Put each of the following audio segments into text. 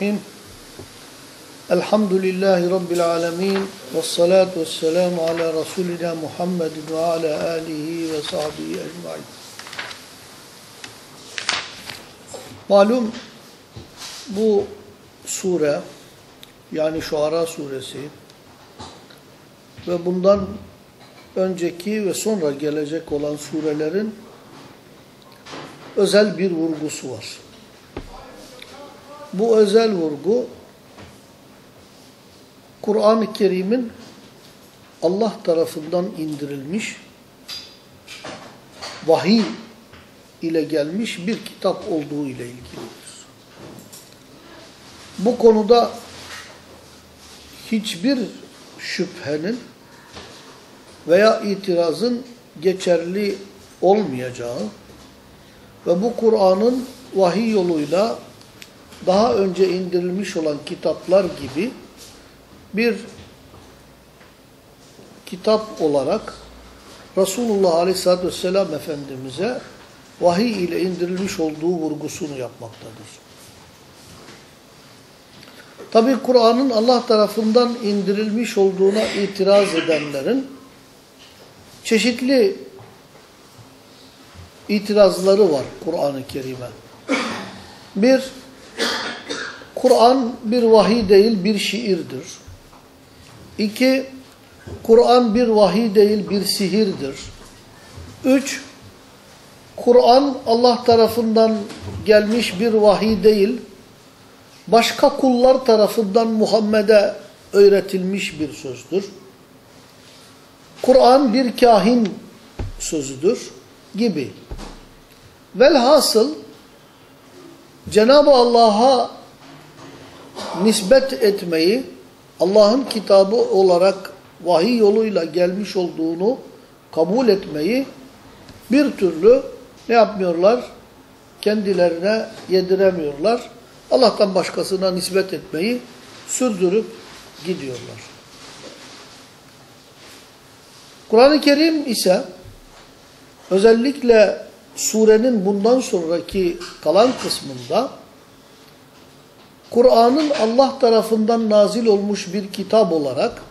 Bismillahirrahmanirrahim. Elhamdülillahi Rabbil alemin. Ve salatu ve selamu ala Resulina Muhammedin ve ala alihi ve sahbihi ecmain. Malum bu sure yani Şuara suresi ve bundan önceki ve sonra gelecek olan surelerin özel bir vurgusu var. Bu özel vurgu Kur'an-ı Kerim'in Allah tarafından indirilmiş vahiy ile gelmiş bir kitap olduğu ile ilgilidir. Bu konuda hiçbir şüphenin veya itirazın geçerli olmayacağı ve bu Kur'an'ın vahiy yoluyla daha önce indirilmiş olan kitaplar gibi bir kitap olarak Resulullah Aleyhisselatü Vesselam Efendimiz'e vahiy ile indirilmiş olduğu vurgusunu yapmaktadır. Tabi Kur'an'ın Allah tarafından indirilmiş olduğuna itiraz edenlerin çeşitli itirazları var Kur'an-ı Kerim'e. Bir, Kur'an bir vahiy değil bir şiirdir. İki, Kur'an bir vahiy değil bir sihirdir. Üç, Kur'an Allah tarafından gelmiş bir vahiy değil, başka kullar tarafından Muhammed'e öğretilmiş bir sözdür. Kur'an bir kahin sözüdür gibi. Velhasıl Cenab-ı Allah'a nispet etmeyi Allah'ın kitabı olarak vahiy yoluyla gelmiş olduğunu kabul etmeyi bir türlü ne yapmıyorlar? Kendilerine yediremiyorlar. Allah'tan başkasına nispet etmeyi sürdürüp gidiyorlar. Kur'an-ı Kerim ise özellikle surenin bundan sonraki kalan kısmında Kur'an'ın Allah tarafından nazil olmuş bir kitap olarak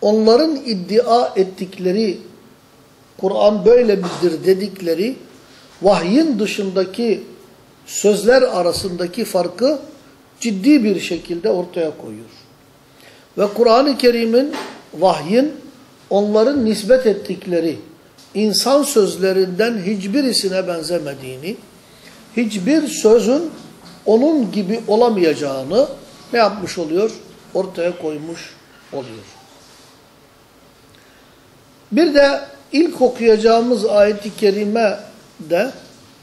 onların iddia ettikleri Kur'an böyle midir dedikleri vahyin dışındaki sözler arasındaki farkı ciddi bir şekilde ortaya koyuyor. Ve Kur'an-ı Kerim'in vahyin onların nispet ettikleri insan sözlerinden hiçbirisine benzemediğini, hiçbir sözün onun gibi olamayacağını ne yapmış oluyor? Ortaya koymuş oluyor. Bir de ilk okuyacağımız ayet-i kerime de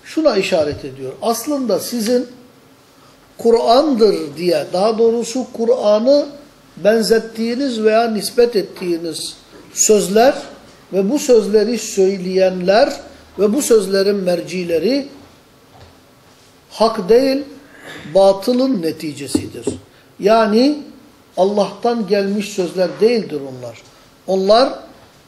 şuna işaret ediyor. Aslında sizin Kur'an'dır diye, daha doğrusu Kur'an'ı benzettiğiniz veya nispet ettiğiniz sözler ve bu sözleri söyleyenler ve bu sözlerin mercileri hak değil, batılın neticesidir. Yani Allah'tan gelmiş sözler değildir onlar. Onlar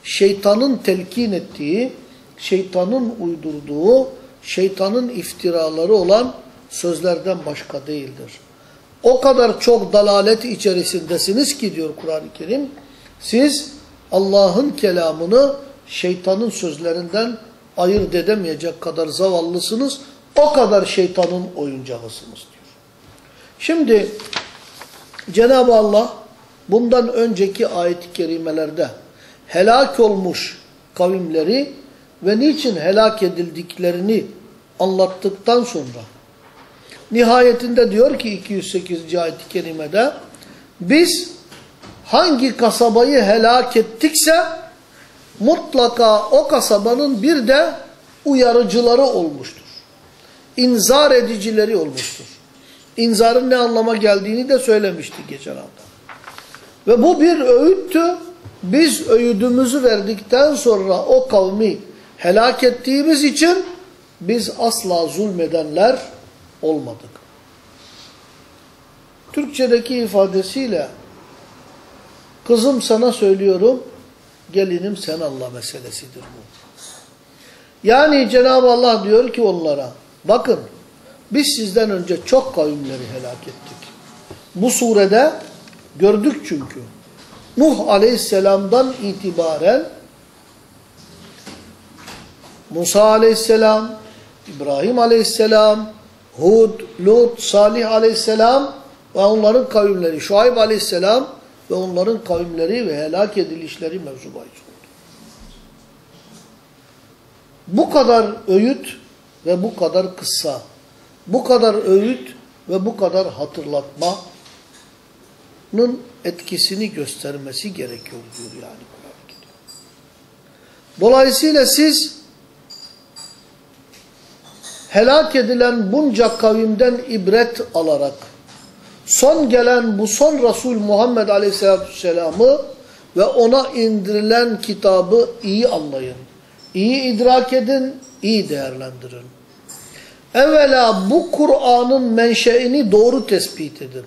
şeytanın telkin ettiği, şeytanın uydurduğu, şeytanın iftiraları olan sözlerden başka değildir. O kadar çok dalalet içerisindesiniz ki diyor Kur'an-ı Kerim, siz Allah'ın kelamını şeytanın sözlerinden ayırt edemeyecek kadar zavallısınız, o kadar şeytanın oyuncağısınız diyor. Şimdi Cenab-ı Allah bundan önceki ayet-i kerimelerde helak olmuş kavimleri ve niçin helak edildiklerini anlattıktan sonra nihayetinde diyor ki 208. ayet-i kerimede biz hangi kasabayı helak ettikse mutlaka o kasabanın bir de uyarıcıları olmuştur. İnzar edicileri olmuştur. İnzarın ne anlama geldiğini de söylemiştik geçen hafta. Ve bu bir öğüttü. Biz öğüdümüzü verdikten sonra o kavmi helak ettiğimiz için biz asla zulmedenler olmadık. Türkçedeki ifadesiyle kızım sana söylüyorum, gelinim sen Allah meselesidir bu. Yani Cenab-ı Allah diyor ki onlara, bakın biz sizden önce çok kavimleri helak ettik. Bu surede gördük çünkü. Nuh aleyhisselamdan itibaren Musa aleyhisselam, İbrahim aleyhisselam, Hud, Lut, Salih aleyhisselam ve onların kavimleri, Şuayb aleyhisselam ve onların kavimleri ve helak edilişleri mevzu bahis oldu. Bu kadar öğüt ve bu kadar kıssa, bu kadar öğüt ve bu kadar hatırlatmanın etkisini göstermesi gerekiyor diyor yani Dolayısıyla siz helak edilen bunca kavimden ibret alarak son gelen bu son Resul Muhammed Aleyhisselatü Vesselam'ı ve ona indirilen kitabı iyi anlayın. iyi idrak edin, iyi değerlendirin. Evvela bu Kur'an'ın menşeini doğru tespit edin.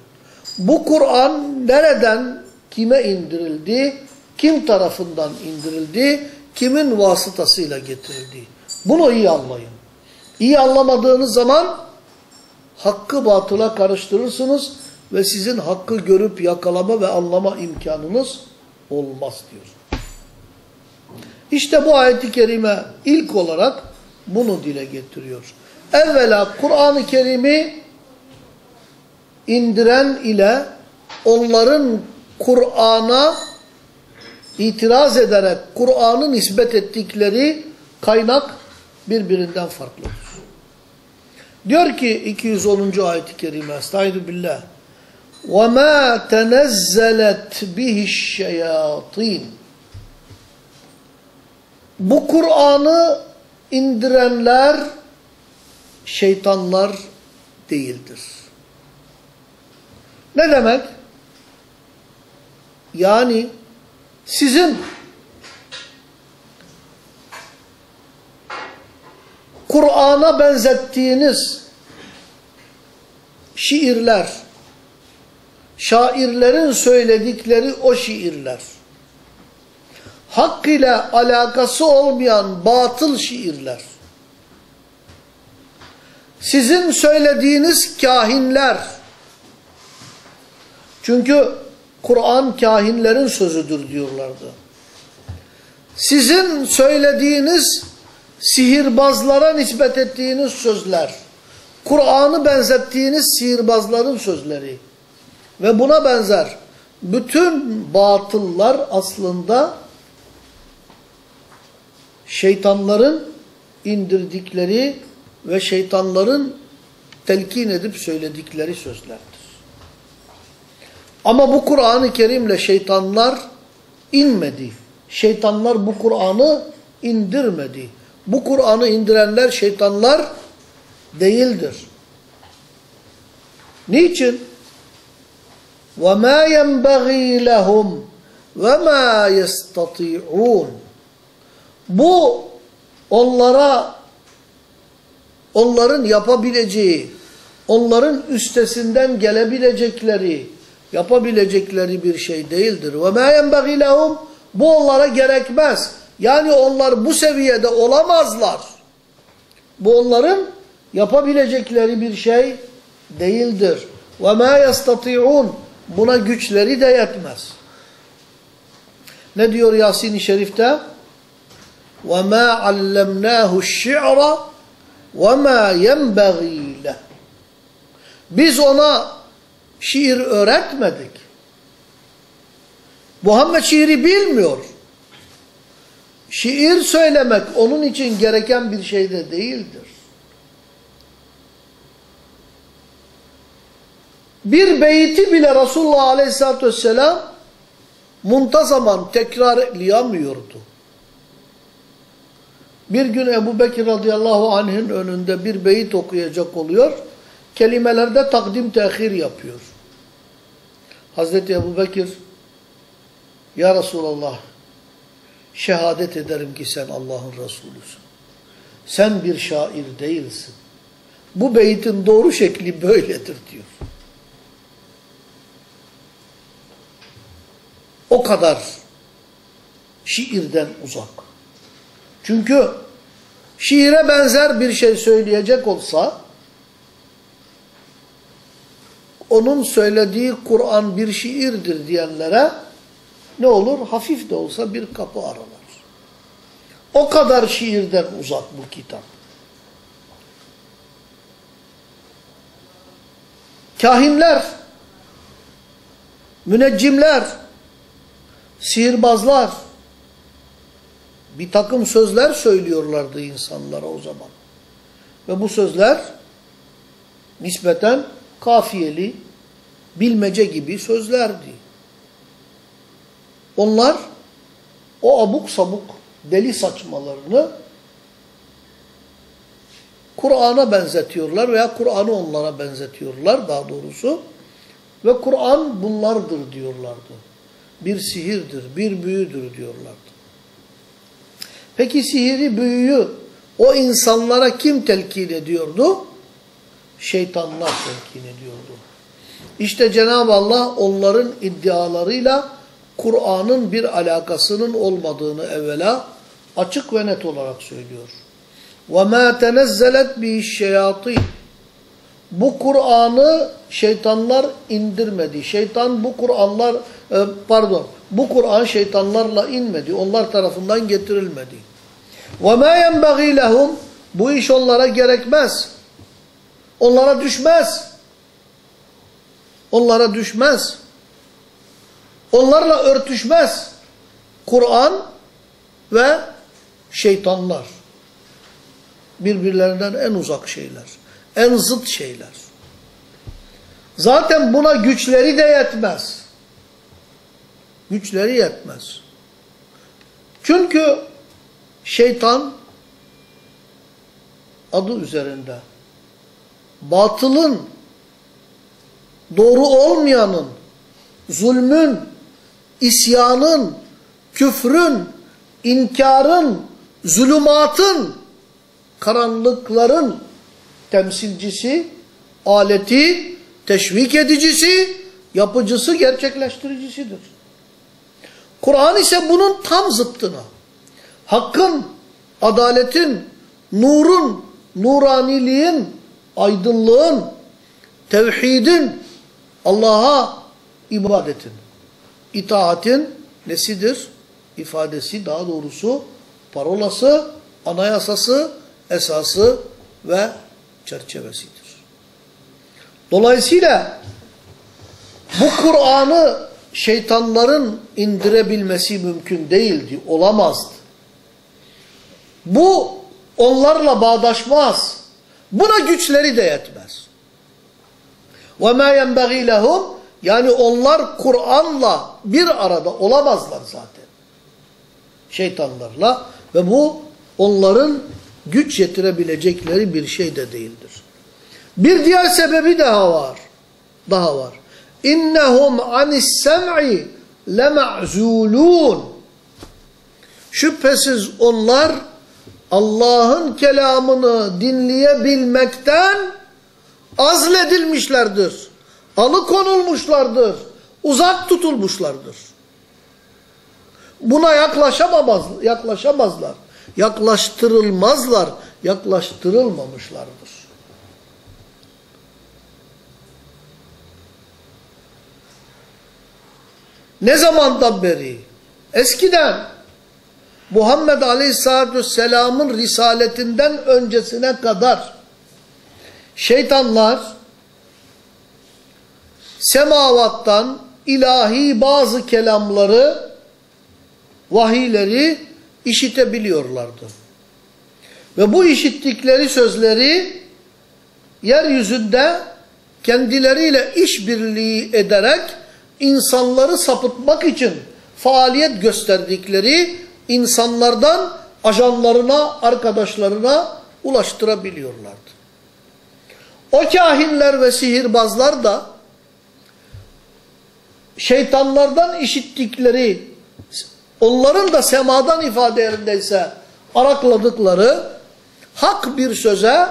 Bu Kur'an nereden, kime indirildi, kim tarafından indirildi, kimin vasıtasıyla getirildi. Bunu iyi anlayın. İyi anlamadığınız zaman hakkı batıla karıştırırsınız ve sizin hakkı görüp yakalama ve anlama imkanınız olmaz diyor. İşte bu ayeti kerime ilk olarak bunu dile getiriyor. Evvela Kur'an-ı Kerim'i indiren ile onların Kur'an'a itiraz ederek Kur'an'ı nispet ettikleri kaynak birbirinden farklıdır. Diyor ki 210. ayet-i kerime Estaizu billah وَمَا تَنَزَّلَتْ بِهِ الشَّيَاطِينَ Bu Kur'an'ı indirenler şeytanlar değildir. Ne demek? Yani sizin Kur'an'a benzettiğiniz şiirler, şairlerin söyledikleri o şiirler, hak ile alakası olmayan batıl şiirler, sizin söylediğiniz kahinler, çünkü Kur'an kahinlerin sözüdür diyorlardı. Sizin söylediğiniz sihirbazlara nispet ettiğiniz sözler, Kur'an'ı benzettiğiniz sihirbazların sözleri ve buna benzer bütün batıllar aslında şeytanların indirdikleri ve şeytanların telkin edip söyledikleri sözlerdir. Ama bu Kur'an-ı Kerim'le şeytanlar inmedi. Şeytanlar bu Kur'an'ı indirmedi. Bu Kur'an'ı indirenler şeytanlar değildir. Niçin? وَمَا يَنْبَغِي لَهُمْ وَمَا يَسْتَطِيعُونَ Bu onlara onların yapabileceği, onların üstesinden gelebilecekleri, yapabilecekleri bir şey değildir. وَمَا يَنْبَغِي لَهُمْ Bu onlara gerekmez. Yani onlar bu seviyede olamazlar. Bu onların yapabilecekleri bir şey değildir. وَمَا يَسْتَطِعُونَ Buna güçleri de yetmez. Ne diyor Yasin-i Şerif'te? وَمَا عَلَّمْنَاهُ الشِّعْرَ وَمَا يَنْبَغِي لَهُ Biz ona şiir öğretmedik. Muhammed şiiri bilmiyor. Şiir söylemek onun için gereken bir şey de değildir. Bir beyti bile Resulullah Aleyhisselatü Vesselam muntazaman tekrarlayamıyordu. Bir gün Ebu Bekir radıyallahu anh'ın önünde bir beyit okuyacak oluyor. Kelimelerde takdim tehir yapıyor. Hazreti Ebu Bekir Ya Resulallah şehadet ederim ki sen Allah'ın Resulüsün. Sen bir şair değilsin. Bu beytin doğru şekli böyledir diyor. O kadar şiirden uzak. Çünkü şiire benzer bir şey söyleyecek olsa onun söylediği Kur'an bir şiirdir diyenlere ne olur? Hafif de olsa bir kapı aralar. O kadar şiirden uzak bu kitap. Kahinler, müneccimler, sihirbazlar bir takım sözler söylüyorlardı insanlara o zaman. Ve bu sözler nispeten kafiyeli, bilmece gibi sözlerdi. Onlar o abuk sabuk deli saçmalarını Kur'an'a benzetiyorlar veya Kur'an'ı onlara benzetiyorlar daha doğrusu. Ve Kur'an bunlardır diyorlardı Bir sihirdir, bir büyüdür diyorlardı. Peki sihiri, büyüyü o insanlara kim telkin ediyordu? Şeytanlar telkin ediyordu. İşte Cenab-ı Allah onların iddialarıyla Kur'an'ın bir alakasının olmadığını evvela açık ve net olarak söylüyor. وَمَا تَنَزَّلَتْ بِهِ الشَّيَاطِينَ Bu Kur'an'ı şeytanlar indirmedi. Şeytan bu Kur'anlar, e, pardon, bu Kur'an şeytanlarla inmedi. Onlar tarafından getirilmedi. وَمَا يَنْبَغِي لَهُمْ Bu iş onlara gerekmez. Onlara düşmez. Onlara düşmez. Onlarla örtüşmez. Kur'an ve şeytanlar. Birbirlerinden en uzak şeyler. En zıt şeyler. Zaten buna güçleri de yetmez. Güçleri yetmez. Çünkü şeytan adı üzerinde batılın doğru olmayanın zulmün, isyanın, küfrün, inkarın, zulümatın, karanlıkların temsilcisi, aleti, teşvik edicisi, yapıcısı, gerçekleştiricisidir. Kur'an ise bunun tam zıttına. Hakkın, adaletin, nurun, nuraniliğin, aydınlığın, tevhidin, Allah'a ibadetin, itaatin nesidir? İfadesi daha doğrusu parolası, anayasası, esası ve çerçevesidir. Dolayısıyla bu Kur'an'ı şeytanların indirebilmesi mümkün değildi, olamazdı. Bu onlarla bağdaşmaz. Buna güçleri de yetmez. وَمَا يَنْبَغِي لَهُمْ Yani onlar Kur'an'la bir arada olamazlar zaten. Şeytanlarla ve bu onların güç yetirebilecekleri bir şey de değildir. Bir diğer sebebi daha var. Daha var. İnnehum anis sem'i lema'zulun. Şüphesiz onlar Allah'ın kelamını dinleyebilmekten azledilmişlerdir. Alıkonulmuşlardır. Uzak tutulmuşlardır. Buna yaklaşamamaz, yaklaşamazlar. Yaklaştırılmazlar. Yaklaştırılmamışlardır. Ne zamandan beri? Eskiden Muhammed Aleyhisselatü Vesselam'ın risaletinden öncesine kadar şeytanlar semavattan ilahi bazı kelamları, vahiyleri işitebiliyorlardı. Ve bu işittikleri sözleri yeryüzünde kendileriyle işbirliği ederek insanları sapıtmak için faaliyet gösterdikleri insanlardan ajanlarına, arkadaşlarına ulaştırabiliyorlardı. O kahinler ve sihirbazlar da şeytanlardan işittikleri, onların da semadan ifade yerindeyse arakladıkları hak bir söze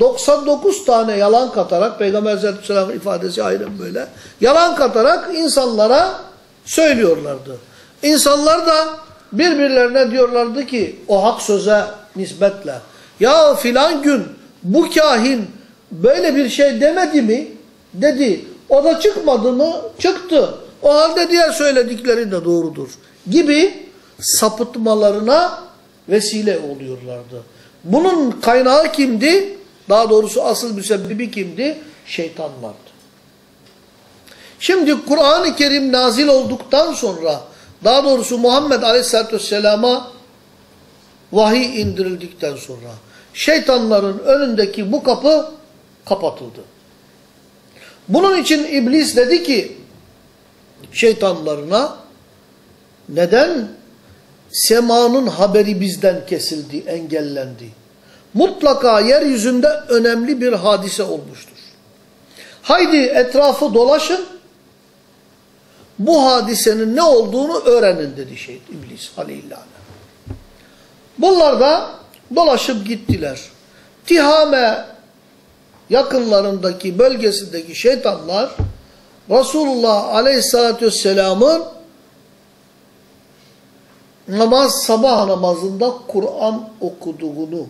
99 tane yalan katarak, Peygamber Aleyhisselam ifadesi aynen böyle, yalan katarak insanlara söylüyorlardı. İnsanlar da birbirlerine diyorlardı ki o hak söze nisbetle, ya filan gün bu kahin böyle bir şey demedi mi? Dedi. O da çıkmadı mı? Çıktı. O halde diğer söyledikleri de doğrudur. Gibi sapıtmalarına vesile oluyorlardı. Bunun kaynağı kimdi? Daha doğrusu asıl müsebbibi kimdi? Şeytanlardı. Şimdi Kur'an-ı Kerim nazil olduktan sonra daha doğrusu Muhammed Aleyhisselatü Vesselam'a vahiy indirildikten sonra şeytanların önündeki bu kapı kapatıldı. Bunun için iblis dedi ki şeytanlarına neden semanın haberi bizden kesildi, engellendi? Mutlaka yeryüzünde önemli bir hadise olmuştur. Haydi etrafı dolaşın, bu hadisenin ne olduğunu öğrenin dedi şey iblis aleyhillâne. Bunlar da dolaşıp gittiler. Tihame yakınlarındaki bölgesindeki şeytanlar Resulullah aleyhissalatü vesselamın namaz sabah namazında Kur'an okuduğunu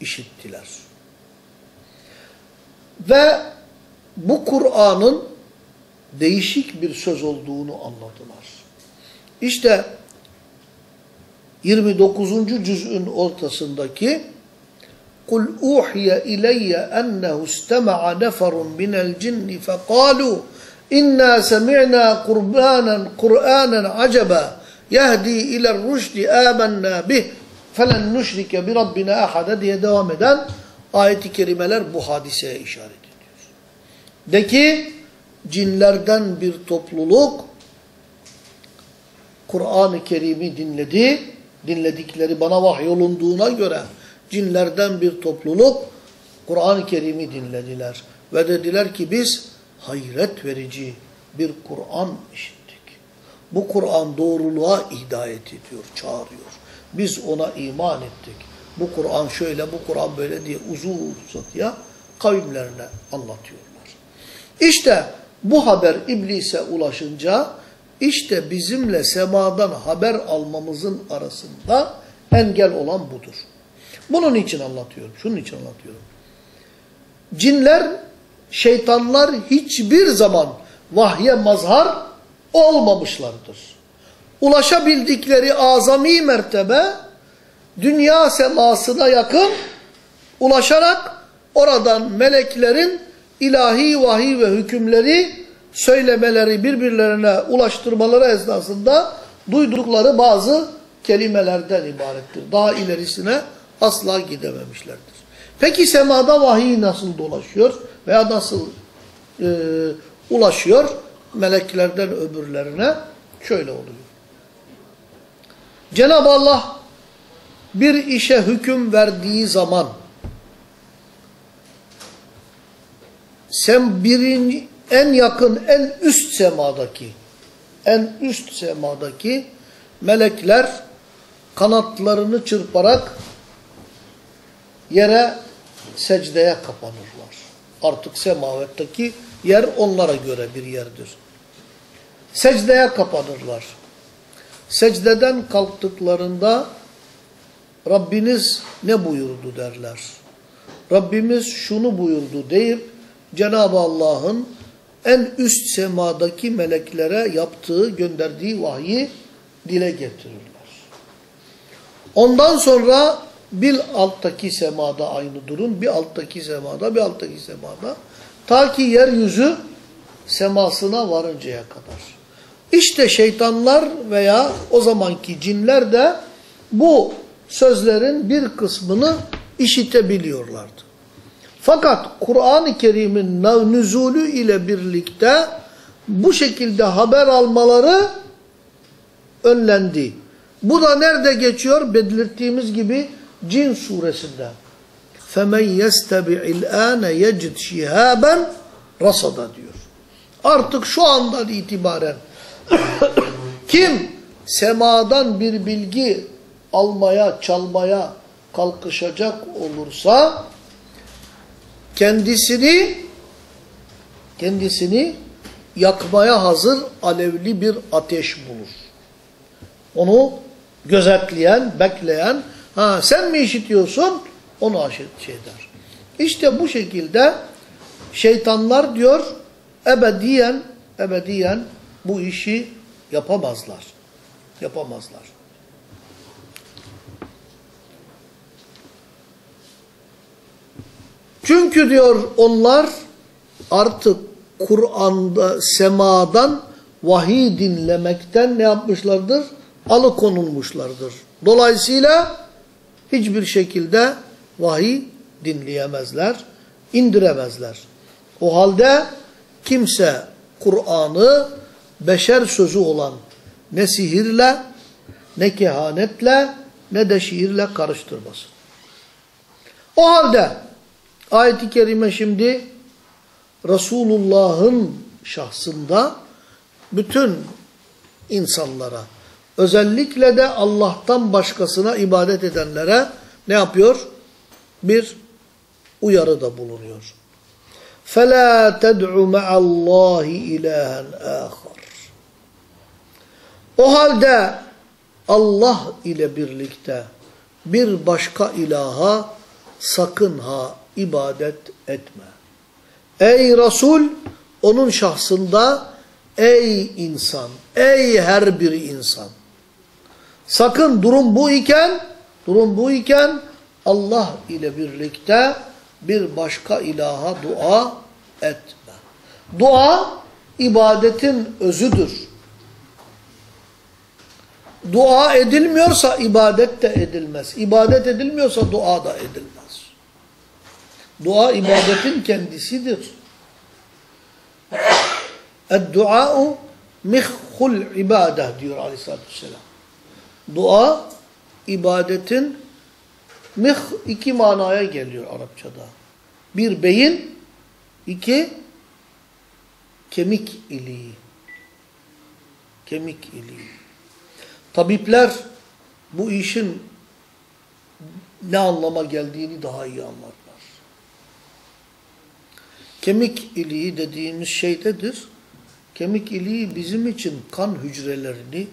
işittiler. Ve bu Kur'an'ın değişik bir söz olduğunu anladılar. İşte 29. cüz'ün ortasındaki قُلْ اُوحِيَ اِلَيَّ اَنَّهُ اسْتَمَعَ نَفَرٌ مِنَ الْجِنِّ فَقَالُوا اِنَّا سَمِعْنَا قُرْبَانًا قُرْآنًا عَجَبًا Yehdi iler rüşdi âmennâ bih felen nüşrike bi rabbina ahada diye devam eden ayet-i kerimeler bu hadiseye işaret ediyor. De ki cinlerden bir topluluk Kur'an-ı Kerim'i dinledi. Dinledikleri bana vahyolunduğuna göre cinlerden bir topluluk Kur'an-ı Kerim'i dinlediler. Ve dediler ki biz hayret verici bir Kur'an işte bu Kur'an doğruluğa hidayet ediyor, çağırıyor. Biz ona iman ettik. Bu Kur'an şöyle, bu Kur'an böyle diye uzun uzatıya kavimlerine anlatıyorlar. İşte bu haber iblise ulaşınca işte bizimle semadan haber almamızın arasında engel olan budur. Bunun için anlatıyorum. Şunun için anlatıyorum. Cinler, şeytanlar hiçbir zaman vahye mazhar olmamışlardır. Ulaşabildikleri azami mertebe dünya semasına yakın ulaşarak oradan meleklerin ilahi vahiy ve hükümleri söylemeleri birbirlerine ulaştırmaları esnasında duydukları bazı kelimelerden ibarettir. Daha ilerisine asla gidememişlerdir. Peki semada vahiy nasıl dolaşıyor veya nasıl e, ulaşıyor meleklerden öbürlerine? Şöyle oluyor. Cenab-ı Allah bir işe hüküm verdiği zaman sen birinci, en yakın, en üst semadaki, en üst semadaki melekler kanatlarını çırparak yere secdeye kapanırlar. Artık semavetteki yer onlara göre bir yerdir. Secdeye kapanırlar. Secdeden kalktıklarında Rabbiniz ne buyurdu derler. Rabbimiz şunu buyurdu deyip Cenab-ı Allah'ın en üst semadaki meleklere yaptığı, gönderdiği vahyi dile getirirler. Ondan sonra bir alttaki semada aynı durum, bir alttaki semada, bir alttaki semada. Ta ki yeryüzü semasına varıncaya kadar. İşte şeytanlar veya o zamanki cinler de bu sözlerin bir kısmını işitebiliyorlardı. Fakat Kur'an-ı Kerim'in nüzulü ile birlikte bu şekilde haber almaları önlendi. Bu da nerede geçiyor? Belirttiğimiz gibi Cin suresinde. فَمَنْ يَسْتَبِعِ الْآنَ يَجِدْ شِهَابًا rasada diyor. Artık şu andan itibaren kim semadan bir bilgi almaya, çalmaya kalkışacak olursa kendisini kendisini yakmaya hazır alevli bir ateş bulur. Onu gözetleyen, bekleyen, ha sen mi işitiyorsun? Onu şey der. İşte bu şekilde şeytanlar diyor ebediyen, ebediyen bu işi yapamazlar. Yapamazlar. Çünkü diyor onlar artık Kur'an'da semadan vahiy dinlemekten ne yapmışlardır? Alıkonulmuşlardır. Dolayısıyla hiçbir şekilde vahiy dinleyemezler, indiremezler. O halde kimse Kur'an'ı beşer sözü olan ne sihirle, ne kehanetle, ne de şiirle karıştırmasın. O halde ayet-i kerime şimdi Resulullah'ın şahsında bütün insanlara, özellikle de Allah'tan başkasına ibadet edenlere ne yapıyor? Bir uyarıda bulunuyor. فَلَا تَدْعُ مَعَ اللّٰهِ اِلَٰهًا آخَرٍ O halde Allah ile birlikte bir başka ilaha sakın ha ibadet etme. Ey Resul, onun şahsında ey insan, ey her bir insan. Sakın durum bu iken, durum bu iken Allah ile birlikte bir başka ilaha dua etme. Dua ibadetin özüdür. Dua edilmiyorsa ibadet de edilmez. İbadet edilmiyorsa dua da edilmez. Dua ibadetin kendisidir. Ed-dua'u mihhul ibadet diyor aleyhissalatü vesselam. Dua ibadetin mih iki manaya geliyor Arapçada. Bir beyin, iki kemik iliği. Kemik iliği. Tabipler bu işin ne anlama geldiğini daha iyi anlarlar. Kemik iliği dediğimiz şeydedir. Kemik iliği bizim için kan hücrelerini,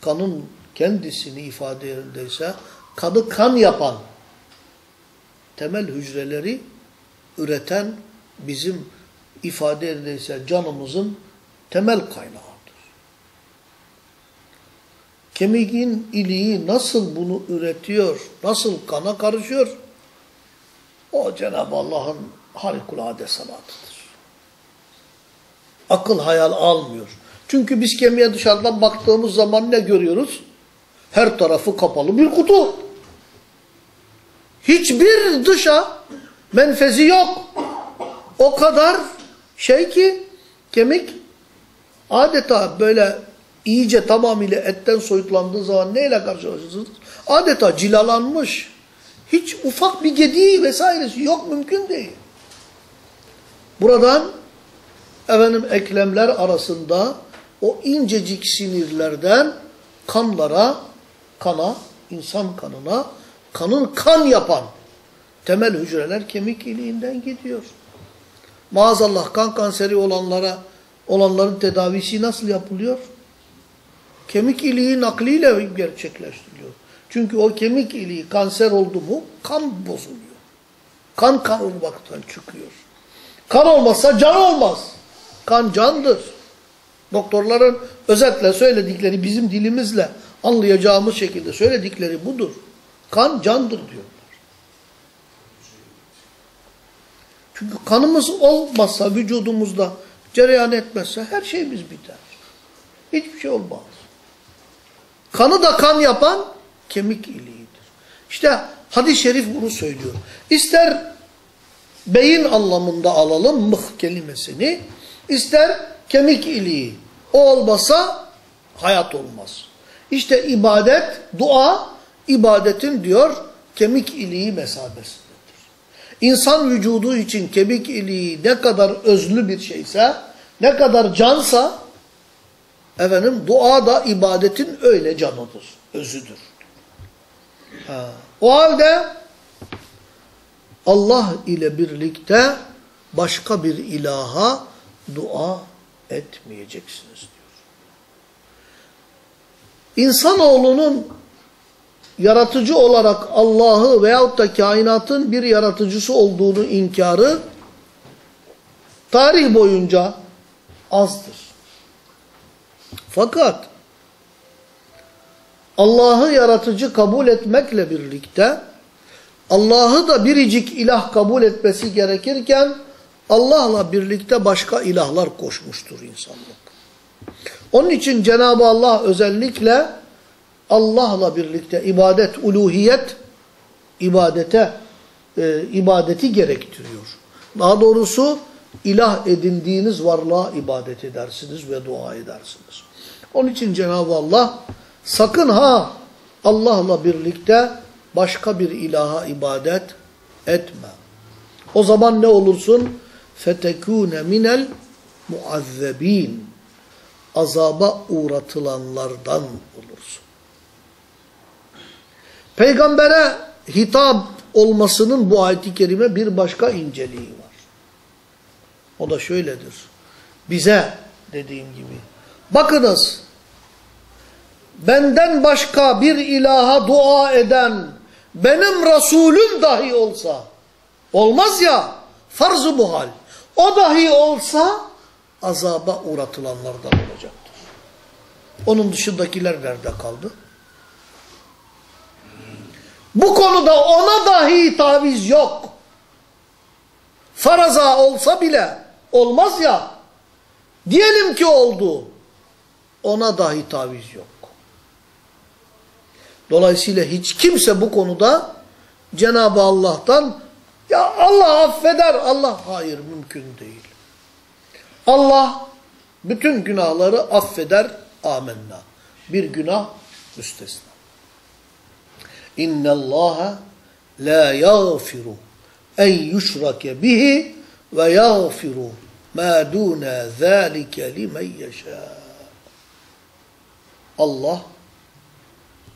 kanın kendisini ifade yerindeyse, kanı kan yapan temel hücreleri üreten bizim ifade yerindeyse canımızın temel kaynağıdır. Kemiğin iliği nasıl bunu üretiyor, nasıl kana karışıyor? O Cenab-ı Allah'ın harikulade sanatıdır. Akıl hayal almıyor. Çünkü biz kemiğe dışarıdan baktığımız zaman ne görüyoruz? Her tarafı kapalı bir kutu. Hiçbir dışa menfezi yok. O kadar şey ki kemik adeta böyle iyice tamamıyla etten soyutlandığı zaman neyle karşılaşırsınız? Adeta cilalanmış. Hiç ufak bir gediği vesairesi yok mümkün değil. Buradan efendim eklemler arasında o incecik sinirlerden kanlara, kana, insan kanına, kanın kan yapan temel hücreler kemik iliğinden gidiyor. Maazallah kan kanseri olanlara, olanların tedavisi nasıl yapılıyor? Kemik iliği nakliyle gerçekleştiriliyor. Çünkü o kemik iliği kanser oldu mu kan bozuluyor. Kan kan olmaktan çıkıyor. Kan olmazsa can olmaz. Kan candır. Doktorların özetle söyledikleri bizim dilimizle anlayacağımız şekilde söyledikleri budur. Kan candır diyorlar. Çünkü kanımız olmazsa vücudumuzda cereyan etmezse her şeyimiz biter. Hiçbir şey olmaz. Kanı da kan yapan kemik iliğidir. İşte hadis-i şerif bunu söylüyor. İster beyin anlamında alalım mıh kelimesini, ister kemik iliği. O olmasa hayat olmaz. İşte ibadet, dua, ibadetin diyor kemik iliği mesabesindedir. İnsan vücudu için kemik iliği ne kadar özlü bir şeyse, ne kadar cansa, efendim dua da ibadetin öyle canıdır, özüdür. Ha. O halde Allah ile birlikte başka bir ilaha dua etmeyeceksiniz diyor. İnsanoğlunun yaratıcı olarak Allah'ı veyahut da kainatın bir yaratıcısı olduğunu inkarı tarih boyunca azdır. Fakat Allah'ı yaratıcı kabul etmekle birlikte Allah'ı da biricik ilah kabul etmesi gerekirken Allah'la birlikte başka ilahlar koşmuştur insanlık. Onun için Cenab-ı Allah özellikle Allah'la birlikte ibadet, uluhiyet ibadete e, ibadeti gerektiriyor. Daha doğrusu ilah edindiğiniz varlığa ibadet edersiniz ve dua edersiniz. Onun için Cenab-ı Allah sakın ha Allah'la birlikte başka bir ilaha ibadet etme. O zaman ne olursun? فَتَكُونَ minel muazzebin. Azaba uğratılanlardan olursun. Peygambere hitap olmasının bu ayet-i kerime bir başka inceliği var. O da şöyledir. Bize dediğim gibi. Bakınız benden başka bir ilaha dua eden benim Resulüm dahi olsa olmaz ya farz-ı muhal. O dahi olsa azaba uğratılanlardan olacaktır. Onun dışındakiler nerede kaldı? Bu konuda ona dahi taviz yok. Faraza olsa bile olmaz ya. Diyelim ki oldu. Ona dahi taviz yok. Dolayısıyla hiç kimse bu konuda Cenab-ı Allah'tan ya Allah affeder Allah hayır mümkün değil. Allah bütün günahları affeder amenna. Bir günah müstesna. İnne Allah la yaghfiru en yushrake bihi ve yaghfiru ma duna zalika limen yasha. Allah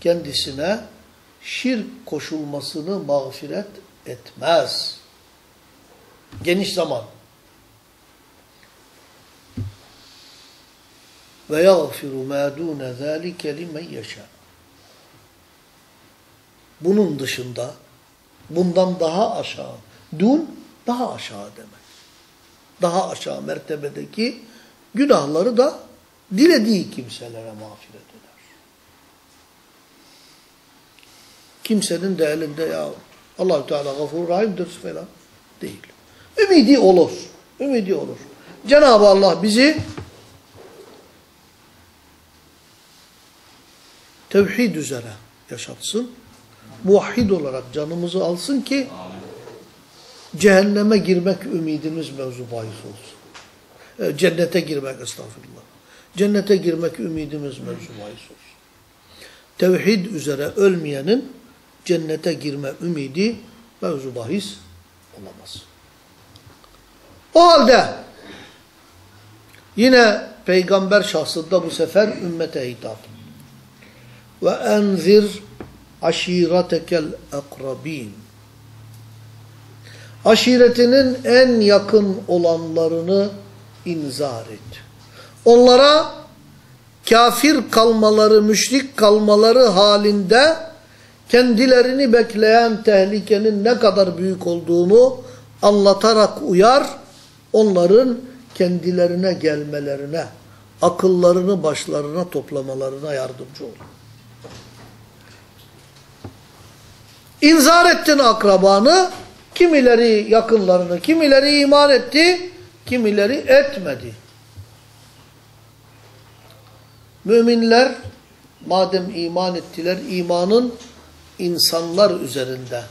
kendisine şirk koşulmasını mağfiret etmez. Geniş zaman. Ve yagfiru ma dune zâlike limen yeşâ. Bunun dışında bundan daha aşağı, dun daha aşağı demek. Daha aşağı mertebedeki günahları da dilediği kimselere mağfiret eder. Kimsenin de elinde ya Allahü Teala gafur rahimdir falan değil. Ümidi olur. Ümidi olur. Cenab-ı Allah bizi tevhid üzere yaşatsın. Muvahhid olarak canımızı alsın ki cehenneme girmek ümidimiz mevzu bahis olsun. E, cennete girmek estağfurullah. Cennete girmek ümidimiz mevzu bahis olsun. Tevhid üzere ölmeyenin cennete girme ümidi mevzu bahis olamaz. O halde yine peygamber şahsında bu sefer ümmete hitap. Ve enzir aşiretekel akrabin. Aşiretinin en yakın olanlarını inzar et. Onlara kafir kalmaları, müşrik kalmaları halinde kendilerini bekleyen tehlikenin ne kadar büyük olduğunu anlatarak uyar, onların kendilerine gelmelerine, akıllarını başlarına toplamalarına yardımcı olur. İnzar ettin akrabanı, kimileri yakınlarını, kimileri iman etti, kimileri etmedi. Müminler madem iman ettiler, imanın insanlar üzerinde,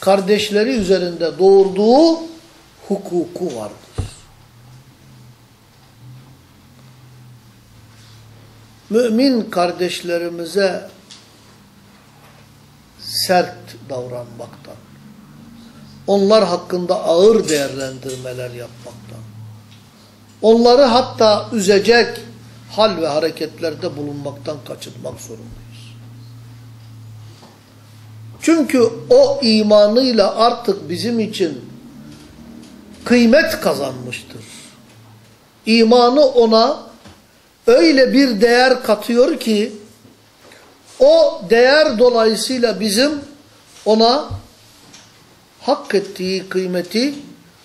kardeşleri üzerinde doğurduğu hukuku vardır. Mümin kardeşlerimize sert davranmaktan, onlar hakkında ağır değerlendirmeler yapmaktan, onları hatta üzecek hal ve hareketlerde bulunmaktan kaçınmak zorundayız. Çünkü o imanıyla artık bizim için kıymet kazanmıştır. İmanı ona öyle bir değer katıyor ki o değer dolayısıyla bizim ona hak ettiği kıymeti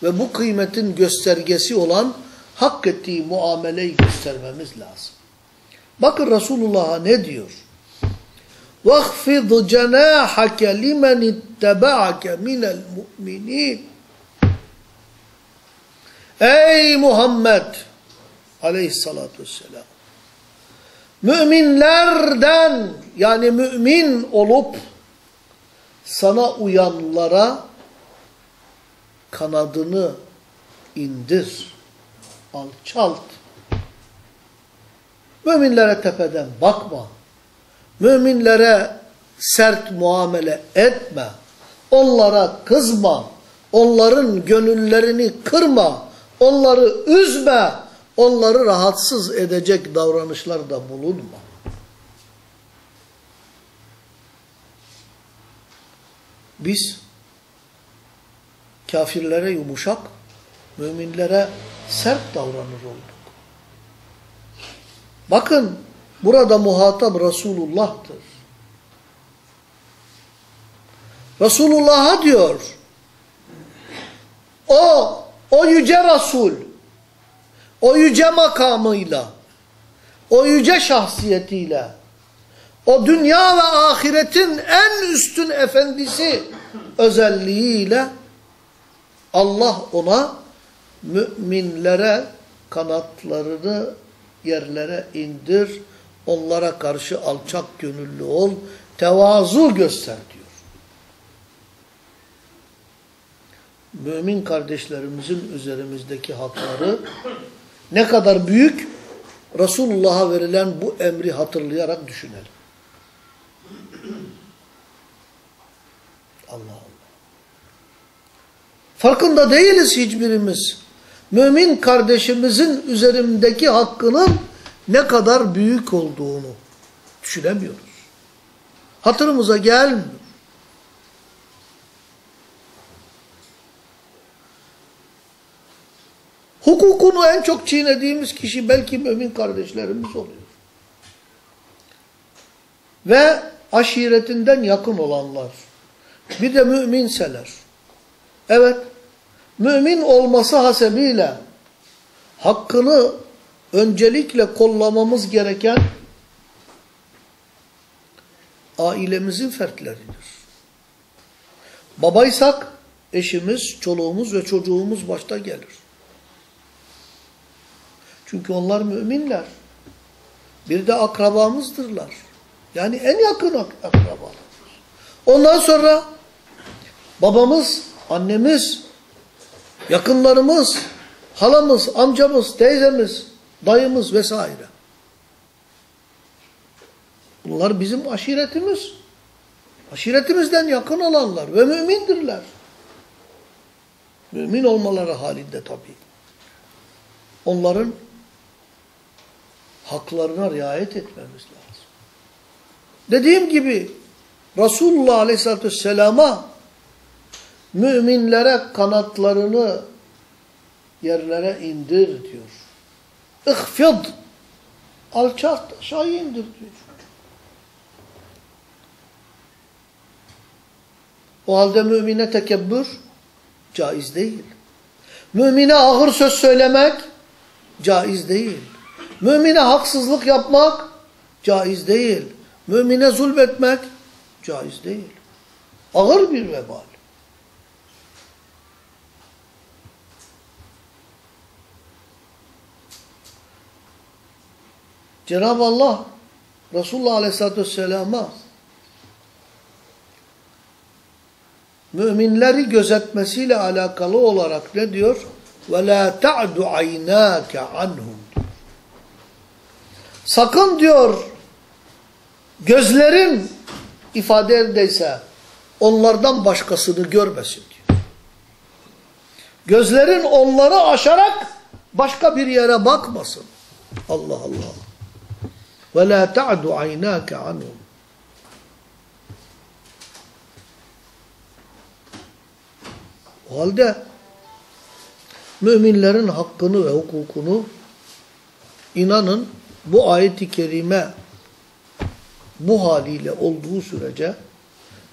ve bu kıymetin göstergesi olan hak ettiği muameleyi göstermemiz lazım. Bakın Resulullah'a ne diyor? وَاخْفِضْ جَنَاحَكَ لِمَنِ اتَّبَعَكَ مِنَ الْمُؤْمِنِينَ Ey Muhammed aleyhissalatü vesselam müminlerden yani mümin olup sana uyanlara kanadını indir, alçalt. Müminlere tepeden bakma. Müminlere sert muamele etme. Onlara kızma. Onların gönüllerini kırma. Onları üzme. Onları rahatsız edecek davranışlarda bulunma. Biz kafirlere yumuşak, müminlere sert davranır olduk. Bakın burada muhatap Resulullah'tır. Resulullah'a diyor, o, o yüce Resul, o yüce makamıyla, o yüce şahsiyetiyle, o dünya ve ahiretin en üstün efendisi özelliğiyle Allah ona müminlere kanatlarını yerlere indir, onlara karşı alçak gönüllü ol, tevazu göster diyor. Mümin kardeşlerimizin üzerimizdeki hakları ne kadar büyük Resulullah'a verilen bu emri hatırlayarak düşünelim. Allah Allah. Farkında değiliz hiçbirimiz. Mümin kardeşimizin üzerindeki hakkının ne kadar büyük olduğunu düşünemiyoruz. Hatırımıza gelmiyor. Hukukunu en çok çiğnediğimiz kişi belki mümin kardeşlerimiz oluyor. Ve aşiretinden yakın olanlar. Bir de müminseler. Evet, mümin olması hasebiyle hakkını öncelikle kollamamız gereken ailemizin fertleridir. Babaysak eşimiz, çoluğumuz ve çocuğumuz başta gelir. Çünkü onlar müminler. Bir de akrabamızdırlar. Yani en yakın ak akrabalar. Ondan sonra babamız, annemiz, yakınlarımız, halamız, amcamız, teyzemiz, dayımız vesaire. Bunlar bizim aşiretimiz. Aşiretimizden yakın olanlar ve mümindirler. Mümin olmaları halinde tabii. Onların haklarına riayet etmemiz lazım. Dediğim gibi Resulullah Aleyhisselatü Vesselam'a müminlere kanatlarını yerlere indir diyor. İhfid alçalt aşağı indir diyor. O halde mümine tekebbür caiz değil. Mümine ağır söz söylemek caiz değil. Mümine haksızlık yapmak caiz değil. Mümine zulmetmek caiz değil. Ağır bir vebal. Cenab-ı Allah Resulullah Aleyhisselatü Vesselam'a müminleri gözetmesiyle alakalı olarak ne diyor? وَلَا تَعْدُ عَيْنَاكَ عَنْهُمْ Sakın diyor gözlerin ifade edeyse onlardan başkasını görmesin diyor. Gözlerin onları aşarak başka bir yere bakmasın. Allah Allah. Ve la ta'du aynake anhum. O halde müminlerin hakkını ve hukukunu inanın bu ayet-i kerime bu haliyle olduğu sürece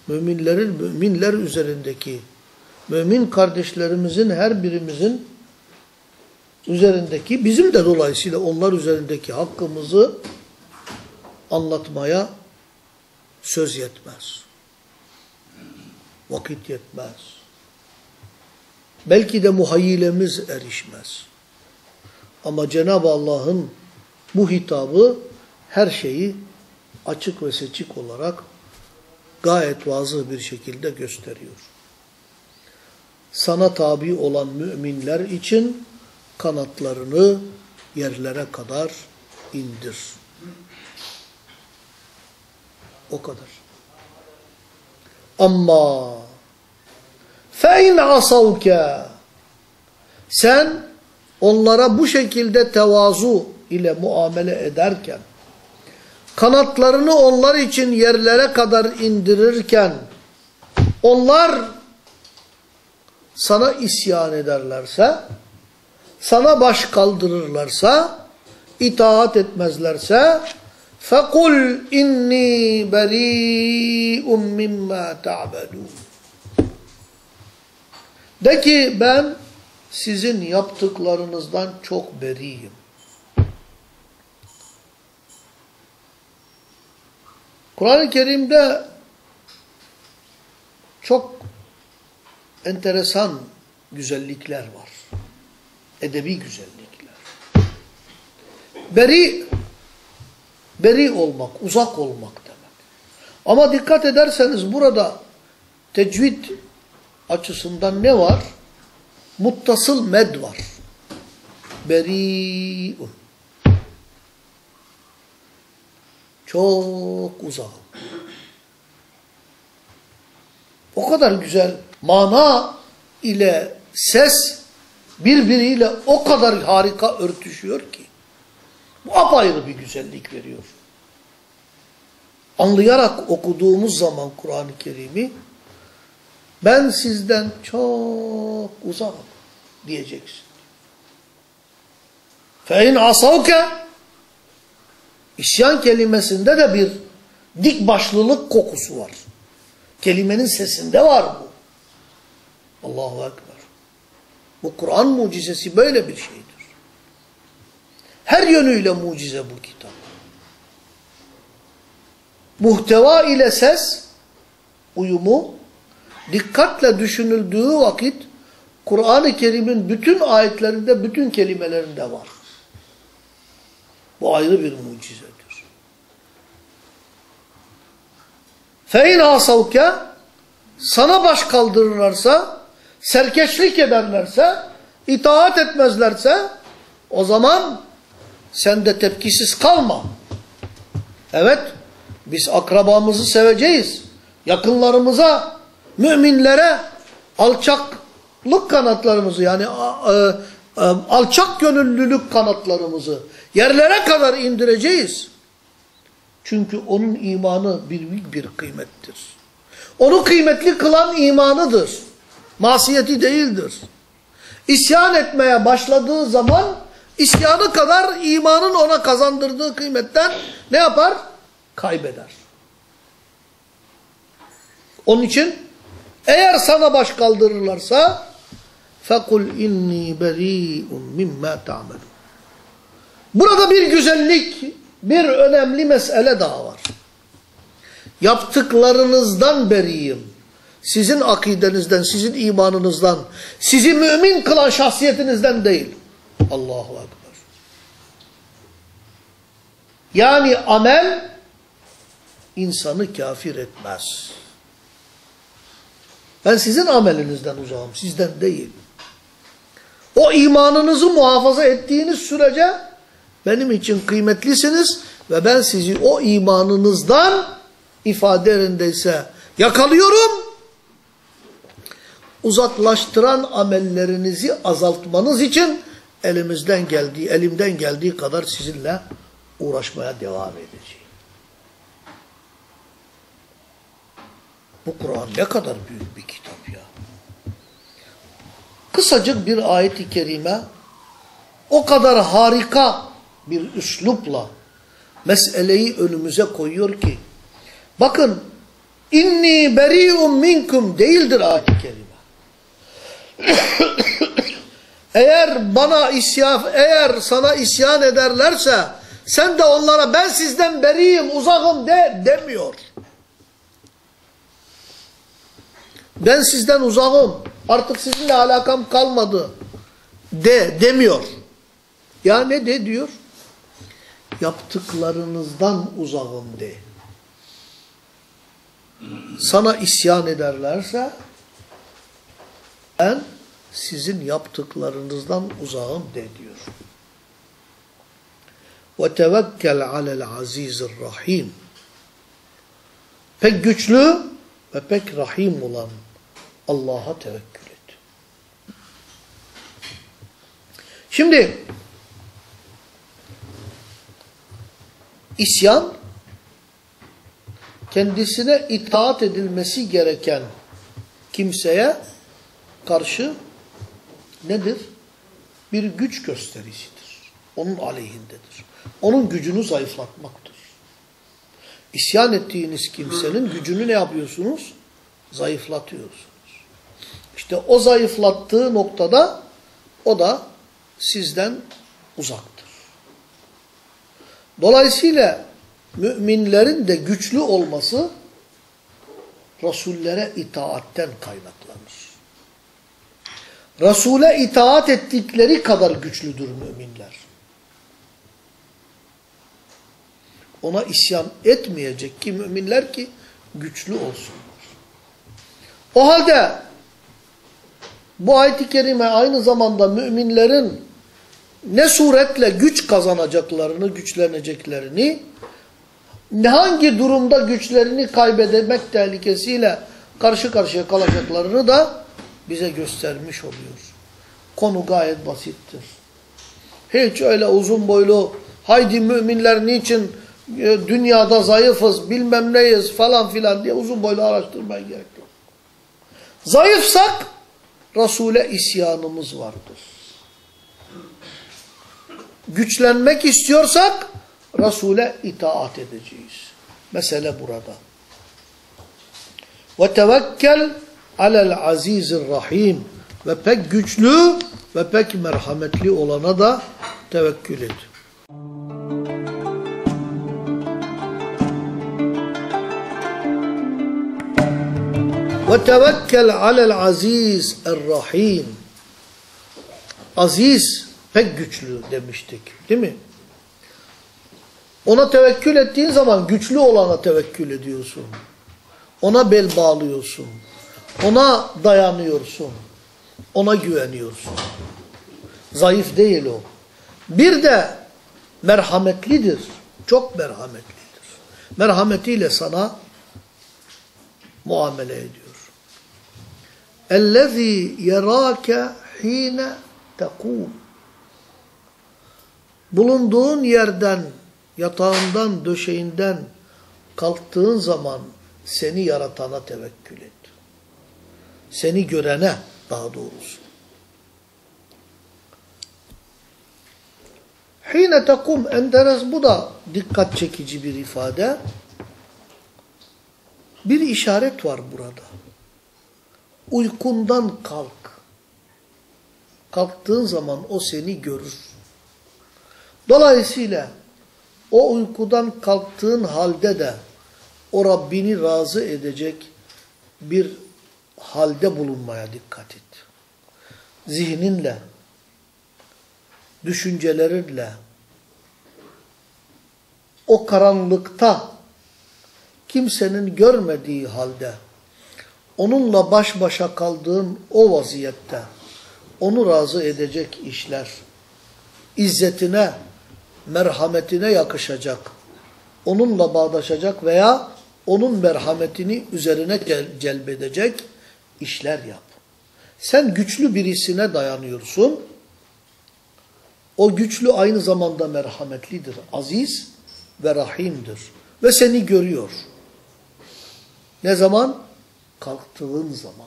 müminlerin müminler üzerindeki mümin kardeşlerimizin her birimizin üzerindeki, bizim de dolayısıyla onlar üzerindeki hakkımızı anlatmaya söz yetmez. Vakit yetmez. Belki de muhayyilemiz erişmez. Ama Cenab-ı Allah'ın bu hitabı her şeyi açık ve seçik olarak gayet vazı bir şekilde gösteriyor. Sana tabi olan müminler için kanatlarını yerlere kadar indir. O kadar. Ama fein asalke sen onlara bu şekilde tevazu ile muamele ederken, kanatlarını onlar için yerlere kadar indirirken, onlar sana isyan ederlerse, sana baş kaldırırlarsa, itaat etmezlerse, فَقُلْ اِنِّي بَر۪يءٌ مِمَّا تَعْبَدُونَ De ki ben sizin yaptıklarınızdan çok beriyim. Kur'an-ı Kerim'de çok enteresan güzellikler var. Edebi güzellikler. Beri, beri olmak, uzak olmak demek. Ama dikkat ederseniz burada tecvid açısından ne var? Muttasıl med var. Beri'un. Çok uzak. O kadar güzel mana ile ses birbiriyle o kadar harika örtüşüyor ki. Bu apayrı bir güzellik veriyor. Anlayarak okuduğumuz zaman Kur'an-ı Kerim'i ben sizden çok uzak diyeceksin. فَاِنْ عَصَوْكَ İsyan kelimesinde de bir dik başlılık kokusu var. Kelimenin sesinde var bu. Allahu Ekber. Bu Kur'an mucizesi böyle bir şeydir. Her yönüyle mucize bu kitap. Muhteva ile ses uyumu dikkatle düşünüldüğü vakit Kur'an-ı Kerim'in bütün ayetlerinde, bütün kelimelerinde var. Bu ayrı bir mucizedir. Fein hasavke sana baş kaldırırlarsa, serkeşlik ederlerse, itaat etmezlerse o zaman sen de tepkisiz kalma. Evet, biz akrabamızı seveceğiz. Yakınlarımıza, müminlere alçaklık kanatlarımızı yani e, e, alçak gönüllülük kanatlarımızı yerlere kadar indireceğiz. Çünkü onun imanı bir büyük bir kıymettir. Onu kıymetli kılan imanıdır. Masiyeti değildir. İsyan etmeye başladığı zaman isyanı kadar imanın ona kazandırdığı kıymetten ne yapar? Kaybeder. Onun için eğer sana baş kaldırırlarsa فَقُلْ اِنِّي بَر۪يءٌ مِمَّا تَعْمَلُونَ Burada bir güzellik, bir önemli mesele daha var. Yaptıklarınızdan beriyim. Sizin akidenizden, sizin imanınızdan, sizi mümin kılan şahsiyetinizden değil. Allahu Ekber. Yani amel insanı kafir etmez. Ben sizin amelinizden uzağım, sizden değil. O imanınızı muhafaza ettiğiniz sürece benim için kıymetlisiniz ve ben sizi o imanınızdan ifade yerindeyse yakalıyorum. Uzaklaştıran amellerinizi azaltmanız için elimizden geldiği, elimden geldiği kadar sizinle uğraşmaya devam edeceğim. Bu Kur'an ne kadar büyük bir kitap ya. Kısacık bir ayet-i kerime o kadar harika bir üslupla meseleyi önümüze koyuyor ki bakın inni beri'un minkum değildir ayet-i kerime. eğer bana isyan, eğer sana isyan ederlerse sen de onlara ben sizden beriyim, uzakım de demiyor. Ben sizden uzakım, artık sizinle alakam kalmadı de demiyor. Ya ne de diyor? Yaptıklarınızdan uzakım de. Sana isyan ederlerse ben sizin yaptıklarınızdan uzağım de diyor. Ve tevekkel alel azizir rahim. Pek güçlü ve pek rahim olan Allah'a tevekkül et. Şimdi isyan kendisine itaat edilmesi gereken kimseye karşı nedir? Bir güç gösterisidir. Onun aleyhindedir. Onun gücünü zayıflatmaktır. İsyan ettiğiniz kimsenin gücünü ne yapıyorsunuz? Zayıflatıyorsunuz. İşte o zayıflattığı noktada o da sizden uzaktır. Dolayısıyla müminlerin de güçlü olması Resullere itaatten kaynaklanır. Resul'e itaat ettikleri kadar güçlüdür müminler. Ona isyan etmeyecek ki müminler ki güçlü olsunlar. O halde bu ayet-i kerime aynı zamanda müminlerin ne suretle güç kazanacaklarını, güçleneceklerini, hangi durumda güçlerini kaybedemek tehlikesiyle karşı karşıya kalacaklarını da bize göstermiş oluyor. Konu gayet basittir. Hiç öyle uzun boylu, haydi müminler niçin e, dünyada zayıfız, bilmem neyiz falan filan diye uzun boylu araştırmaya gerek yok. Zayıfsak Resul'e isyanımız vardır. Güçlenmek istiyorsak Resul'e itaat edeceğiz. Mesele burada. Ve tevekkel alel azizir rahim ve pek güçlü ve pek merhametli olana da tevekkül et. Ve tevekkel alel aziz er rahim. Aziz pek güçlü demiştik değil mi? Ona tevekkül ettiğin zaman güçlü olana tevekkül ediyorsun. Ona bel bağlıyorsun. Ona dayanıyorsun. Ona güveniyorsun. Zayıf değil o. Bir de merhametlidir. Çok merhametlidir. Merhametiyle sana muamele ediyor. اَلَّذ۪ي يَرَاكَ ح۪ينَ تَقُومُ Bulunduğun yerden, yatağından, döşeğinden kalktığın zaman seni yaratana tevekkül et. Seni görene daha doğrusu. Hine takum enteres bu da dikkat çekici bir ifade. Bir işaret var burada. Uykundan kalk. Kalktığın zaman o seni görür. Dolayısıyla o uykudan kalktığın halde de o Rabbini razı edecek bir halde bulunmaya dikkat et. Zihninle, düşüncelerinle, o karanlıkta kimsenin görmediği halde onunla baş başa kaldığın o vaziyette onu razı edecek işler, izzetine, merhametine yakışacak, onunla bağdaşacak veya onun merhametini üzerine celbedecek işler yap. Sen güçlü birisine dayanıyorsun. O güçlü aynı zamanda merhametlidir, aziz ve rahimdir. Ve seni görüyor. Ne zaman? Kalktığın zaman.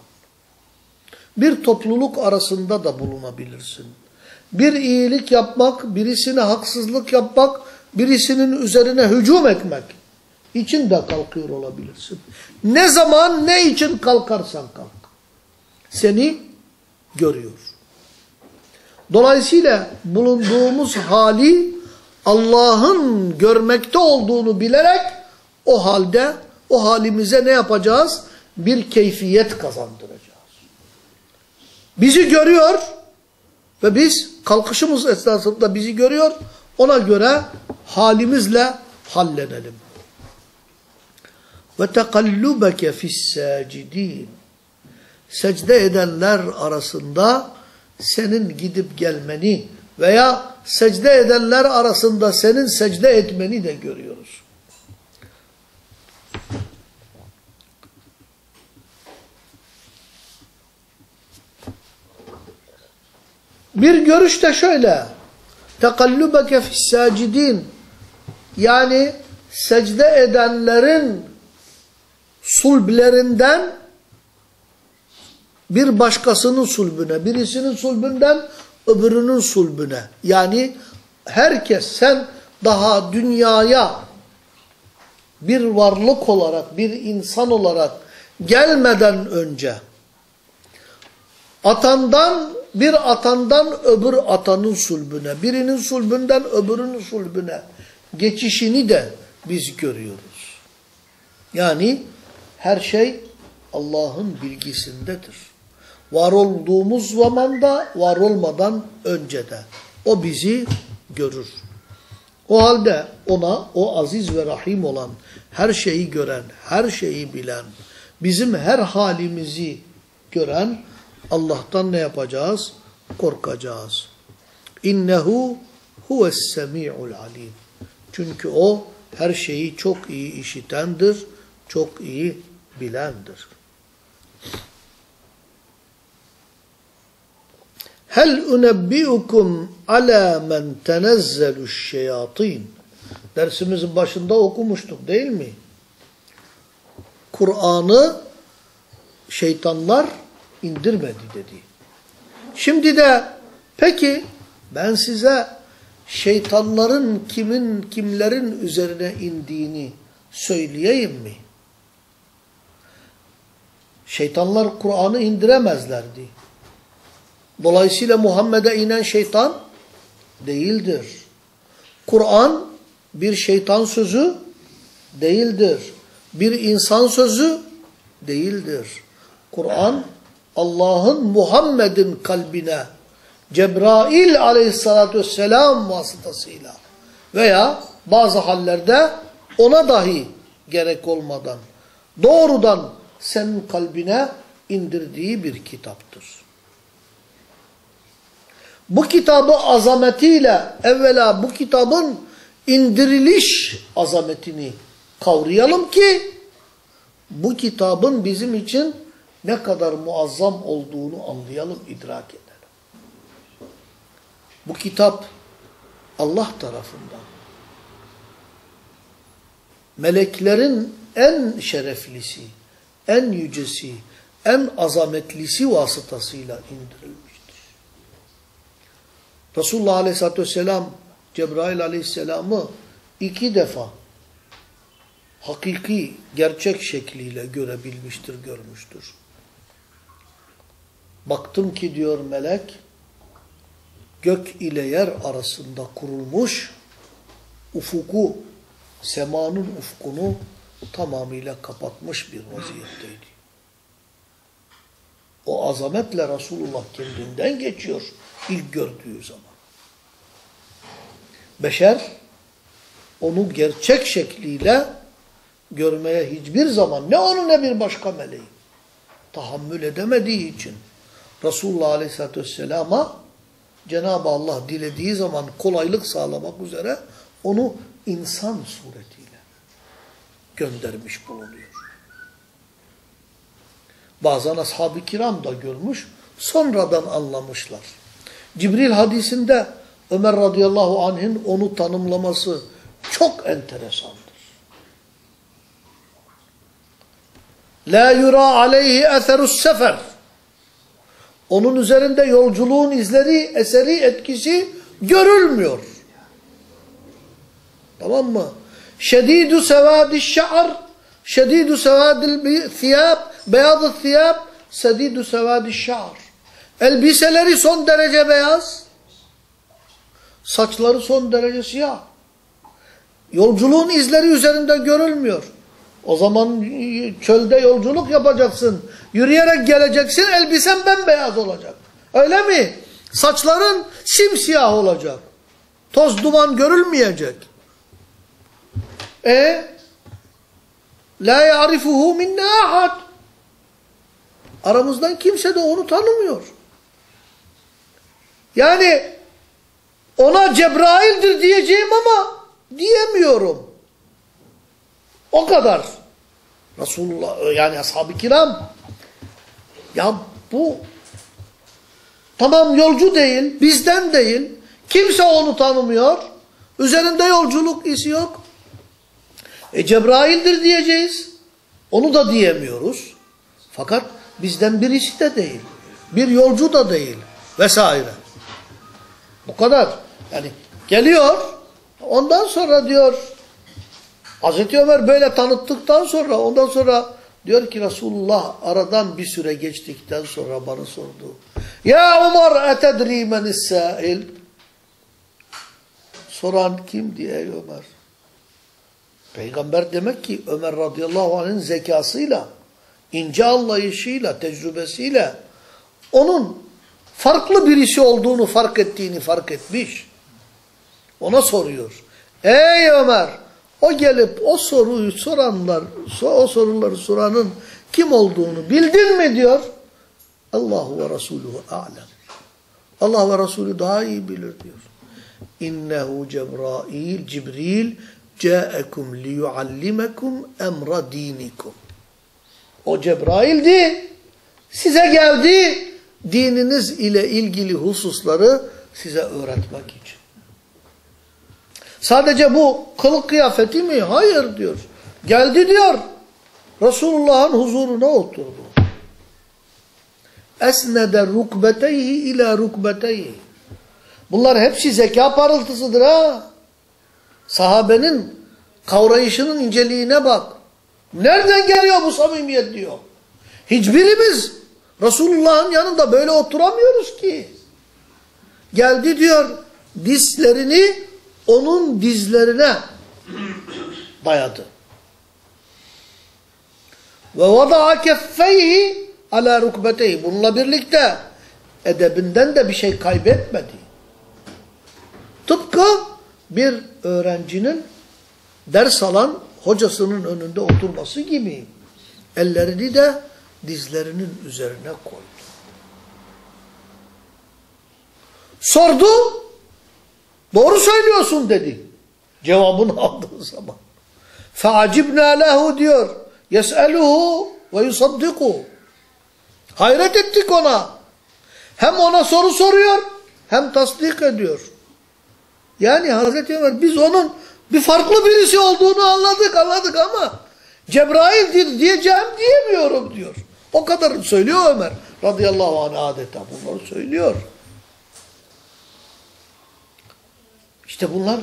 Bir topluluk arasında da bulunabilirsin. Bir iyilik yapmak, birisine haksızlık yapmak, birisinin üzerine hücum etmek için de kalkıyor olabilirsin. Ne zaman, ne için kalkarsan kalk. Seni görüyor. Dolayısıyla bulunduğumuz hali Allah'ın görmekte olduğunu bilerek o halde o halimize ne yapacağız? Bir keyfiyet kazandıracağız. Bizi görüyor ve biz kalkışımız esnasında bizi görüyor. Ona göre halimizle hallenelim. Ve tekallubeke fissacidin. Secde edenler arasında senin gidip gelmeni veya secde edenler arasında senin secde etmeni de görüyoruz. Bir görüş de şöyle. Tekallubeke fissacidin. Yani secde edenlerin sulblerinden bir başkasının sulbüne, birisinin sulbünden öbürünün sulbüne. Yani herkes sen daha dünyaya bir varlık olarak, bir insan olarak gelmeden önce atandan bir atandan öbür atanın sulbüne, birinin sulbünden öbürünün sulbüne geçişini de biz görüyoruz. Yani her şey Allah'ın bilgisindedir. Var olduğumuz zamanda, var olmadan önce de. O bizi görür. O halde ona, o aziz ve rahim olan, her şeyi gören, her şeyi bilen, bizim her halimizi gören Allah'tan ne yapacağız? Korkacağız. İnnehu huves semi'ul alim. Çünkü o her şeyi çok iyi işitendir, çok iyi bilendir. Hel unebbiukum ala men tenezzelu'ş şeyatin. Dersimizin başında okumuştuk değil mi? Kur'an'ı şeytanlar indirmedi dedi. Şimdi de peki ben size şeytanların kimin kimlerin üzerine indiğini söyleyeyim mi? Şeytanlar Kur'an'ı indiremezlerdi. Dolayısıyla Muhammed'e inen şeytan değildir. Kur'an bir şeytan sözü değildir. Bir insan sözü değildir. Kur'an Allah'ın Muhammed'in kalbine Cebrail aleyhissalatü vesselam vasıtasıyla veya bazı hallerde ona dahi gerek olmadan doğrudan senin kalbine indirdiği bir kitaptır. Bu kitabı azametiyle evvela bu kitabın indiriliş azametini kavrayalım ki bu kitabın bizim için ne kadar muazzam olduğunu anlayalım, idrak edelim. Bu kitap Allah tarafından meleklerin en şereflisi, en yücesi, en azametlisi vasıtasıyla indirilmiştir. Resulullah Aleyhisselatü Vesselam Cebrail Aleyhisselam'ı iki defa hakiki, gerçek şekliyle görebilmiştir, görmüştür. Baktım ki diyor melek, gök ile yer arasında kurulmuş, ufuku, semanın ufkunu tamamıyla kapatmış bir vaziyetteydi. O azametle Resulullah kendinden geçiyor ilk gördüğü zaman. Beşer onu gerçek şekliyle görmeye hiçbir zaman ne onu ne bir başka meleği tahammül edemediği için Resulullah Aleyhisselatü Vesselam'a Cenab-ı Allah dilediği zaman kolaylık sağlamak üzere onu insan suretiyle göndermiş bulunuyor. Bazen ashab-ı kiram da görmüş, sonradan anlamışlar. Cibril hadisinde Ömer radıyallahu anh'in onu tanımlaması çok enteresandır. La yura aleyhi eserus sefer. Onun üzerinde yolculuğun izleri, eseri, etkisi görülmüyor. Tamam mı? Şedidü sevâdi şa'ar, şedidü sevâdil thiyâb, beyazı thiyâb, sedidü sevâdi şa'ar. Elbiseleri son derece beyaz. Saçları son derece siyah. Yolculuğun izleri üzerinde görülmüyor. O zaman çölde yolculuk yapacaksın. Yürüyerek geleceksin. Elbisen bembeyaz olacak. Öyle mi? Saçların simsiyah olacak. Toz duman görülmeyecek. E la ya'rifuhu minna ahad. Aramızdan kimse de onu tanımıyor. Yani ona Cebrail'dir diyeceğim ama diyemiyorum. O kadar. Resulullah yani ashab-ı kiram ya bu tamam yolcu değil, bizden değil. Kimse onu tanımıyor. Üzerinde yolculuk izi yok. E Cebrail'dir diyeceğiz. Onu da diyemiyoruz. Fakat bizden birisi de değil. Bir yolcu da değil. Vesaire. Bu kadar. Yani geliyor. Ondan sonra diyor Hazreti Ömer böyle tanıttıktan sonra ondan sonra diyor ki Resulullah aradan bir süre geçtikten sonra bana sordu. Ya Ömer etedri menis sâil? Soran kim diye Ömer. Peygamber demek ki Ömer radıyallahu anh'ın zekasıyla, ince anlayışıyla, tecrübesiyle onun farklı birisi olduğunu fark ettiğini fark etmiş. Ona soruyor. Ey Ömer! O gelip o soruyu soranlar, o soruları soranın kim olduğunu bildin mi diyor. Allahu ve Resuluhu alem. Allah ve Resulü daha iyi bilir diyor. İnnehu Cebrail, Cibril ca'ekum liyuallimekum emra dinikum. O Cebrail'di. Size geldi. Dininiz ile ilgili hususları size öğretmek için. Sadece bu kılık kıyafeti mi? Hayır diyor. Geldi diyor. Resulullah'ın huzuruna oturdu. Esnede rukbeteyhi ila rukbeteyhi. Bunlar hepsi zeka parıltısıdır ha. Sahabenin kavrayışının inceliğine bak. Nereden geliyor bu samimiyet diyor. Hiçbirimiz Resulullah'ın yanında böyle oturamıyoruz ki. Geldi diyor dizlerini onun dizlerine dayadı. Ve vada'a keffeyhi ala rukbeteyhi. Bununla birlikte edebinden de bir şey kaybetmedi. Tıpkı bir öğrencinin ders alan hocasının önünde oturması gibi ellerini de dizlerinin üzerine koydu. Sordu, doğru söylüyorsun dedi. Cevabını aldığı zaman. فَعَجِبْنَا لَهُ diyor. يَسْأَلُهُ وَيُصَدِّقُهُ Hayret ettik ona. Hem ona soru soruyor, hem tasdik ediyor. Yani Hazreti Ömer biz onun bir farklı birisi olduğunu anladık anladık ama Cebrail'dir diyeceğim diyemiyorum diyor. O kadar söylüyor Ömer radıyallahu anh adeta bunları söylüyor. İşte bunlar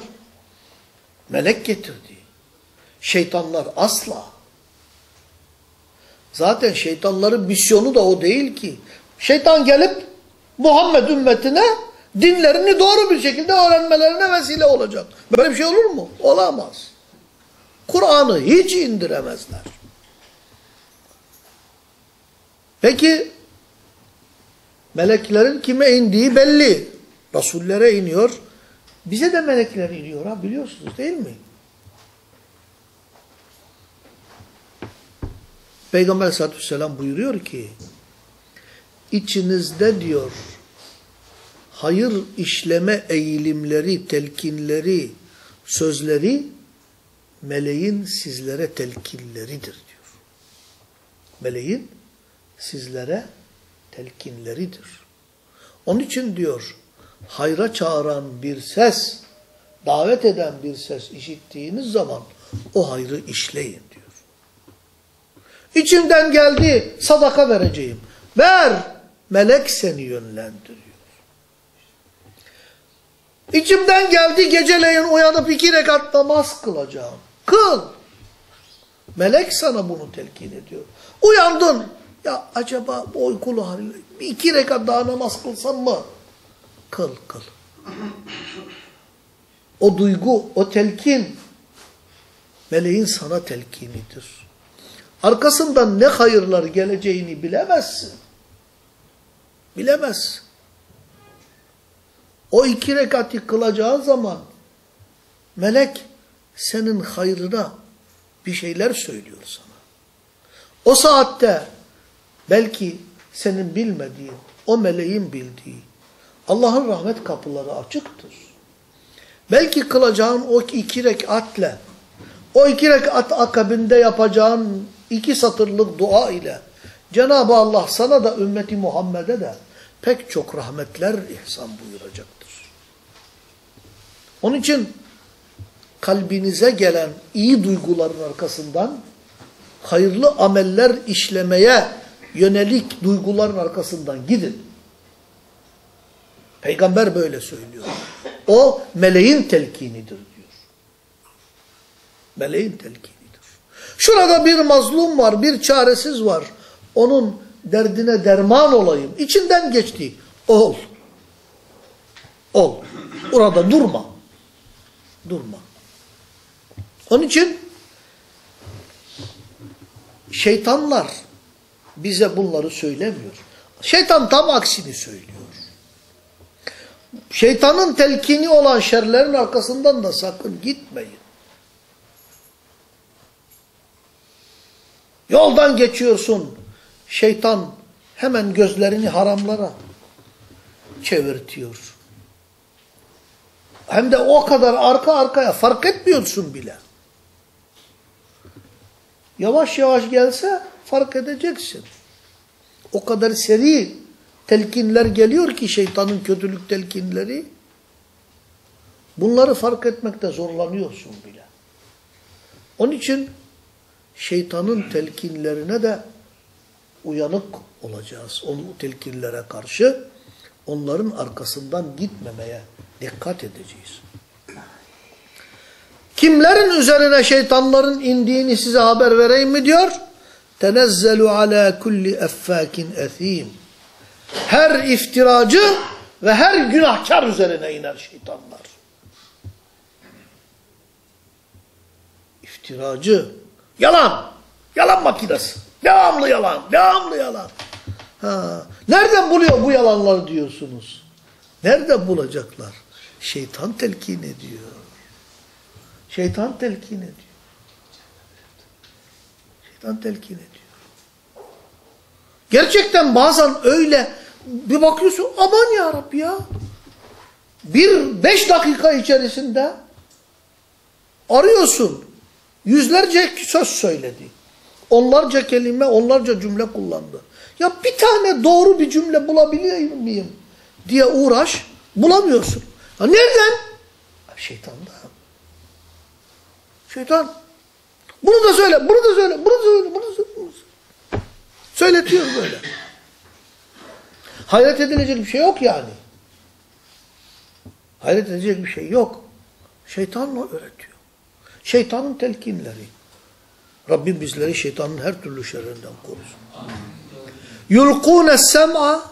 melek getirdi. Şeytanlar asla. Zaten şeytanların misyonu da o değil ki. Şeytan gelip Muhammed ümmetine dinlerini doğru bir şekilde öğrenmelerine vesile olacak. Böyle bir şey olur mu? Olamaz. Kur'an'ı hiç indiremezler. Peki meleklerin kime indiği belli. Rasullere iniyor. Bize de melekler iniyor ha biliyorsunuz değil mi? Peygamber aleyhissalatü vesselam buyuruyor ki içinizde diyor hayır işleme eğilimleri, telkinleri, sözleri meleğin sizlere telkinleridir diyor. Meleğin sizlere telkinleridir. Onun için diyor hayra çağıran bir ses, davet eden bir ses işittiğiniz zaman o hayrı işleyin diyor. İçimden geldi sadaka vereceğim. Ver! Melek seni yönlendiriyor. İçimden geldi geceleyin uyanıp iki rekat namaz kılacağım. Kıl. Melek sana bunu telkin ediyor. Uyandın. Ya acaba bu uykulu halde bir iki rekat daha namaz kılsam mı? Kıl kıl. O duygu, o telkin meleğin sana telkinidir. Arkasından ne hayırlar geleceğini bilemezsin. Bilemezsin. O iki rekati kılacağı zaman melek senin hayrına bir şeyler söylüyor sana. O saatte belki senin bilmediğin, o meleğin bildiği Allah'ın rahmet kapıları açıktır. Belki kılacağın o iki rekatle, o iki rekat akabinde yapacağın iki satırlık dua ile Cenab-ı Allah sana da ümmeti Muhammed'e de pek çok rahmetler ihsan buyuracaktır. Onun için kalbinize gelen iyi duyguların arkasından hayırlı ameller işlemeye yönelik duyguların arkasından gidin. Peygamber böyle söylüyor. O meleğin telkinidir diyor. Meleğin telkinidir. Şurada bir mazlum var, bir çaresiz var. Onun derdine derman olayım. İçinden geçti. Ol. Ol. Orada durma. Durma. Onun için şeytanlar bize bunları söylemiyor. Şeytan tam aksini söylüyor. Şeytanın telkini olan şerlerin arkasından da sakın gitmeyin. Yoldan geçiyorsun. Şeytan hemen gözlerini haramlara çevirtiyor. Hem de o kadar arka arkaya fark etmiyorsun bile. Yavaş yavaş gelse fark edeceksin. O kadar seri telkinler geliyor ki şeytanın kötülük telkinleri. Bunları fark etmekte zorlanıyorsun bile. Onun için şeytanın telkinlerine de uyanık olacağız. O telkinlere karşı onların arkasından gitmemeye dikkat edeceğiz. Kimlerin üzerine şeytanların indiğini size haber vereyim mi diyor? Tenezzelu ala kulli effakin ethim. Her iftiracı ve her günahkar üzerine iner şeytanlar. İftiracı, yalan, yalan makinesi. Devamlı yalan, devamlı yalan. Ha. Nereden buluyor bu yalanları diyorsunuz? Nereden bulacaklar? Şeytan telkin ediyor. Şeytan telkin ediyor. Şeytan telkin ediyor. Gerçekten bazen öyle bir bakıyorsun aman ya Rabbi ya. Bir beş dakika içerisinde arıyorsun. Yüzlerce söz söyledi. Onlarca kelime, onlarca cümle kullandı. Ya bir tane doğru bir cümle bulabiliyor muyum diye uğraş, bulamıyorsun. Ya nereden? Şeytandan. Şeytan. Bunu da söyle, bunu da söyle, bunu da söyle, bunu da söyle. Söyletiyor böyle. Hayret edilecek bir şey yok yani. Hayret edilecek bir şey yok. Şeytanla öğretiyor. Şeytanın telkinleri. Rabbim bizleri şeytanın her türlü şerrinden korusun. Yulkûne sem'a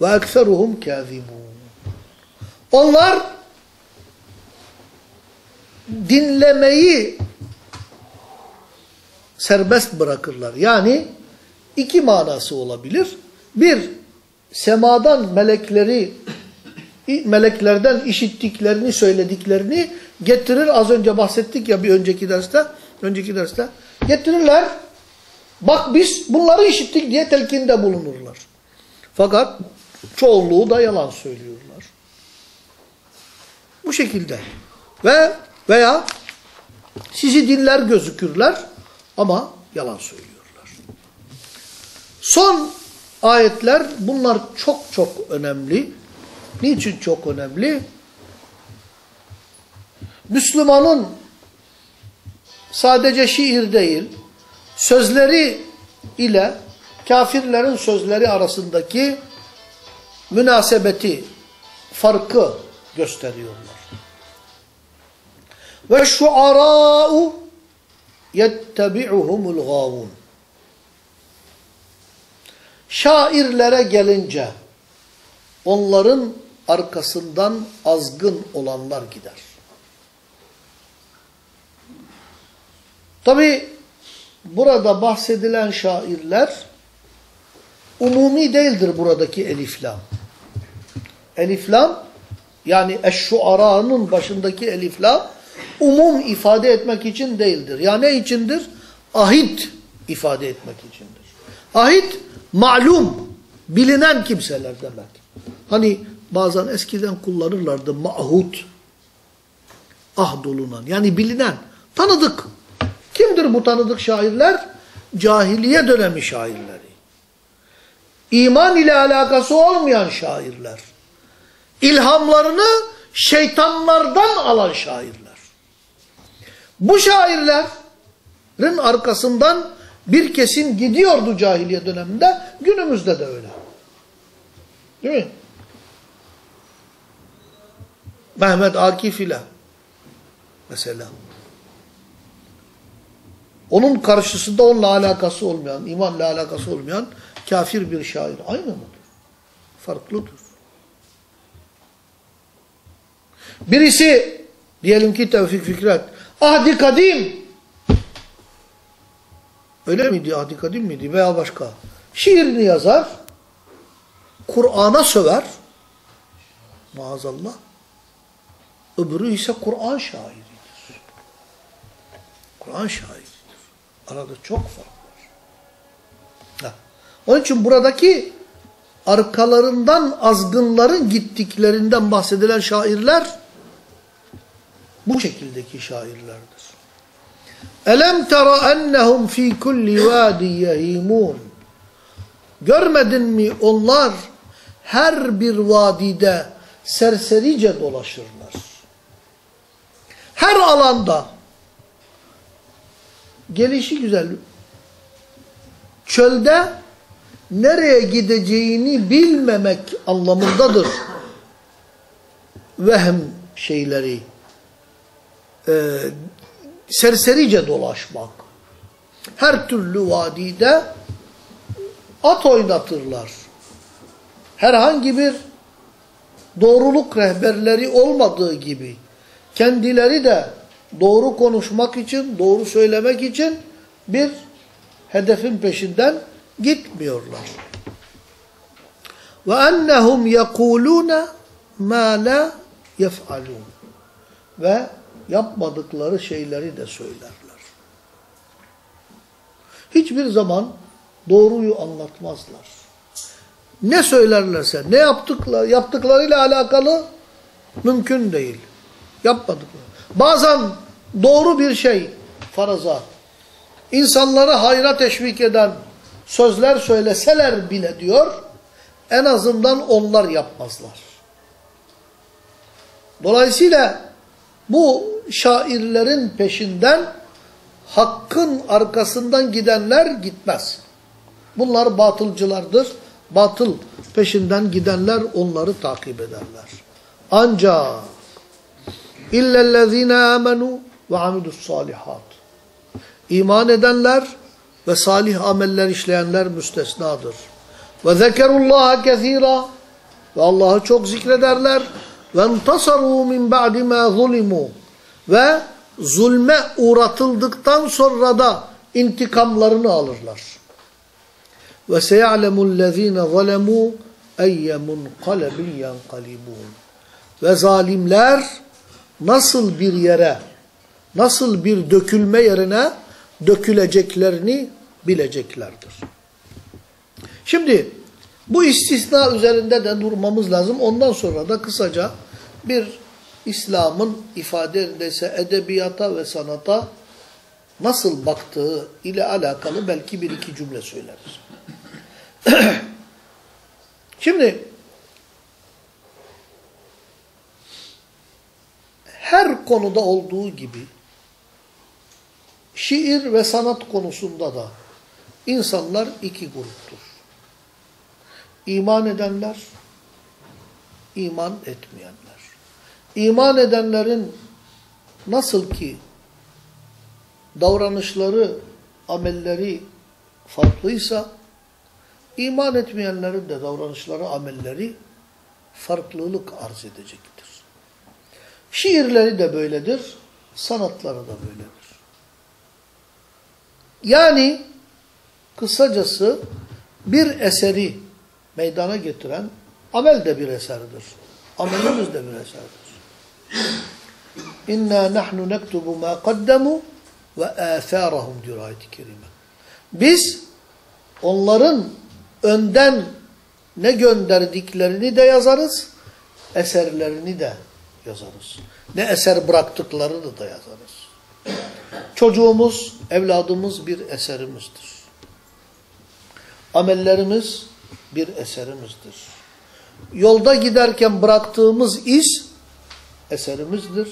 ve ekseruhum kâzibûn. Onlar dinlemeyi serbest bırakırlar. Yani iki manası olabilir. Bir, semadan melekleri meleklerden işittiklerini, söylediklerini getirir. Az önce bahsettik ya bir önceki derste, önceki derste. Getirirler. Bak biz bunları işittik diye telkinde bulunurlar. Fakat çoğunluğu da yalan söylüyorlar. Bu şekilde. Ve veya sizi dinler gözükürler ama yalan söylüyorlar. Son ayetler bunlar çok çok önemli. Niçin çok önemli? Müslümanın sadece şiir değil, sözleri ile kafirlerin sözleri arasındaki münasebeti, farkı gösteriyorlar. Ve şuara'u yettebi'uhumul gavun. Şairlere gelince onların arkasından azgın olanlar gider. Tabi burada bahsedilen şairler umumi değildir buradaki eliflam. Eliflam yani eşşuara'nın başındaki eliflam umum ifade etmek için değildir. Ya ne içindir? Ahit ifade etmek içindir. Ahit malum, bilinen kimseler demek. Hani bazen eskiden kullanırlardı mahut. Ahd olunan yani bilinen, tanıdık. Kimdir bu tanıdık şairler? Cahiliye dönemi şairleri. İman ile alakası olmayan şairler. İlhamlarını şeytanlardan alan şairler. Bu şairlerin arkasından bir kesim gidiyordu cahiliye döneminde. Günümüzde de öyle. Değil mi? Mehmet Akif ile mesela. Onun karşısında onunla alakası olmayan, imanla alakası olmayan kafir bir şair aynı mıdır? Farklıdır. Birisi diyelim ki Tevfik Fikret ahdi kadim öyle miydi ahdi kadim miydi veya başka şiirini yazar Kur'an'a söver maazallah öbürü ise Kur'an şairidir. Kur'an şairidir. Arada çok fark var. Onun için buradaki arkalarından azgınların gittiklerinden bahsedilen şairler bu şekildeki şairlerdir. Elem tera ennehum fi kulli vadi yehimun. Görmedin mi onlar her bir vadide serserice dolaşırlar. Her alanda gelişi güzel çölde nereye gideceğini bilmemek anlamındadır. Vehm şeyleri e, serserice dolaşmak. Her türlü vadide at oynatırlar. Herhangi bir doğruluk rehberleri olmadığı gibi kendileri de doğru konuşmak için, doğru söylemek için bir hedefin peşinden gitmiyorlar. Ve ennehum yekuluna ma la yef'alun. Ve yapmadıkları şeyleri de söylerler. Hiçbir zaman doğruyu anlatmazlar. Ne söylerlerse, ne yaptıkları, yaptıklarıyla alakalı mümkün değil. Yapmadıkları. Bazen doğru bir şey, faraza, insanları hayra teşvik eden sözler söyleseler bile diyor, en azından onlar yapmazlar. Dolayısıyla bu şairlerin peşinden hakkın arkasından gidenler gitmez. Bunlar batılcılardır. Batıl peşinden gidenler onları takip ederler. Ancak illellezine amenu ve amidus salihat. İman edenler ve salih ameller işleyenler müstesnadır. Ve zekerullaha kezira ve Allah'ı çok zikrederler. Ve entasaru min ba'di ma zulimu ve zulme uğratıldıktan sonra da intikamlarını alırlar. Ve seya'lemu'llezine zalemu eyye munqalebin yanqalibun. Ve zalimler nasıl bir yere, nasıl bir dökülme yerine döküleceklerini bileceklerdir. Şimdi bu istisna üzerinde de durmamız lazım. Ondan sonra da kısaca bir İslam'ın ifade edilse edebiyata ve sanata nasıl baktığı ile alakalı belki bir iki cümle söyleriz. Şimdi her konuda olduğu gibi şiir ve sanat konusunda da insanlar iki gruptur. İman edenler, iman etmeyenler. İman edenlerin nasıl ki davranışları, amelleri farklıysa, iman etmeyenlerin de davranışları, amelleri farklılık arz edecektir. Şiirleri de böyledir, sanatları da böyledir. Yani kısacası bir eseri meydana getiren amel de bir eserdir. Amelimiz de bir eserdir. İnna nahnu nektubu ma kaddamu ve atharahum diyor ayet-i kerime. Biz onların önden ne gönderdiklerini de yazarız, eserlerini de yazarız. Ne eser bıraktıklarını da yazarız. Çocuğumuz, evladımız bir eserimizdir. Amellerimiz bir eserimizdir. Yolda giderken bıraktığımız iz eserimizdir.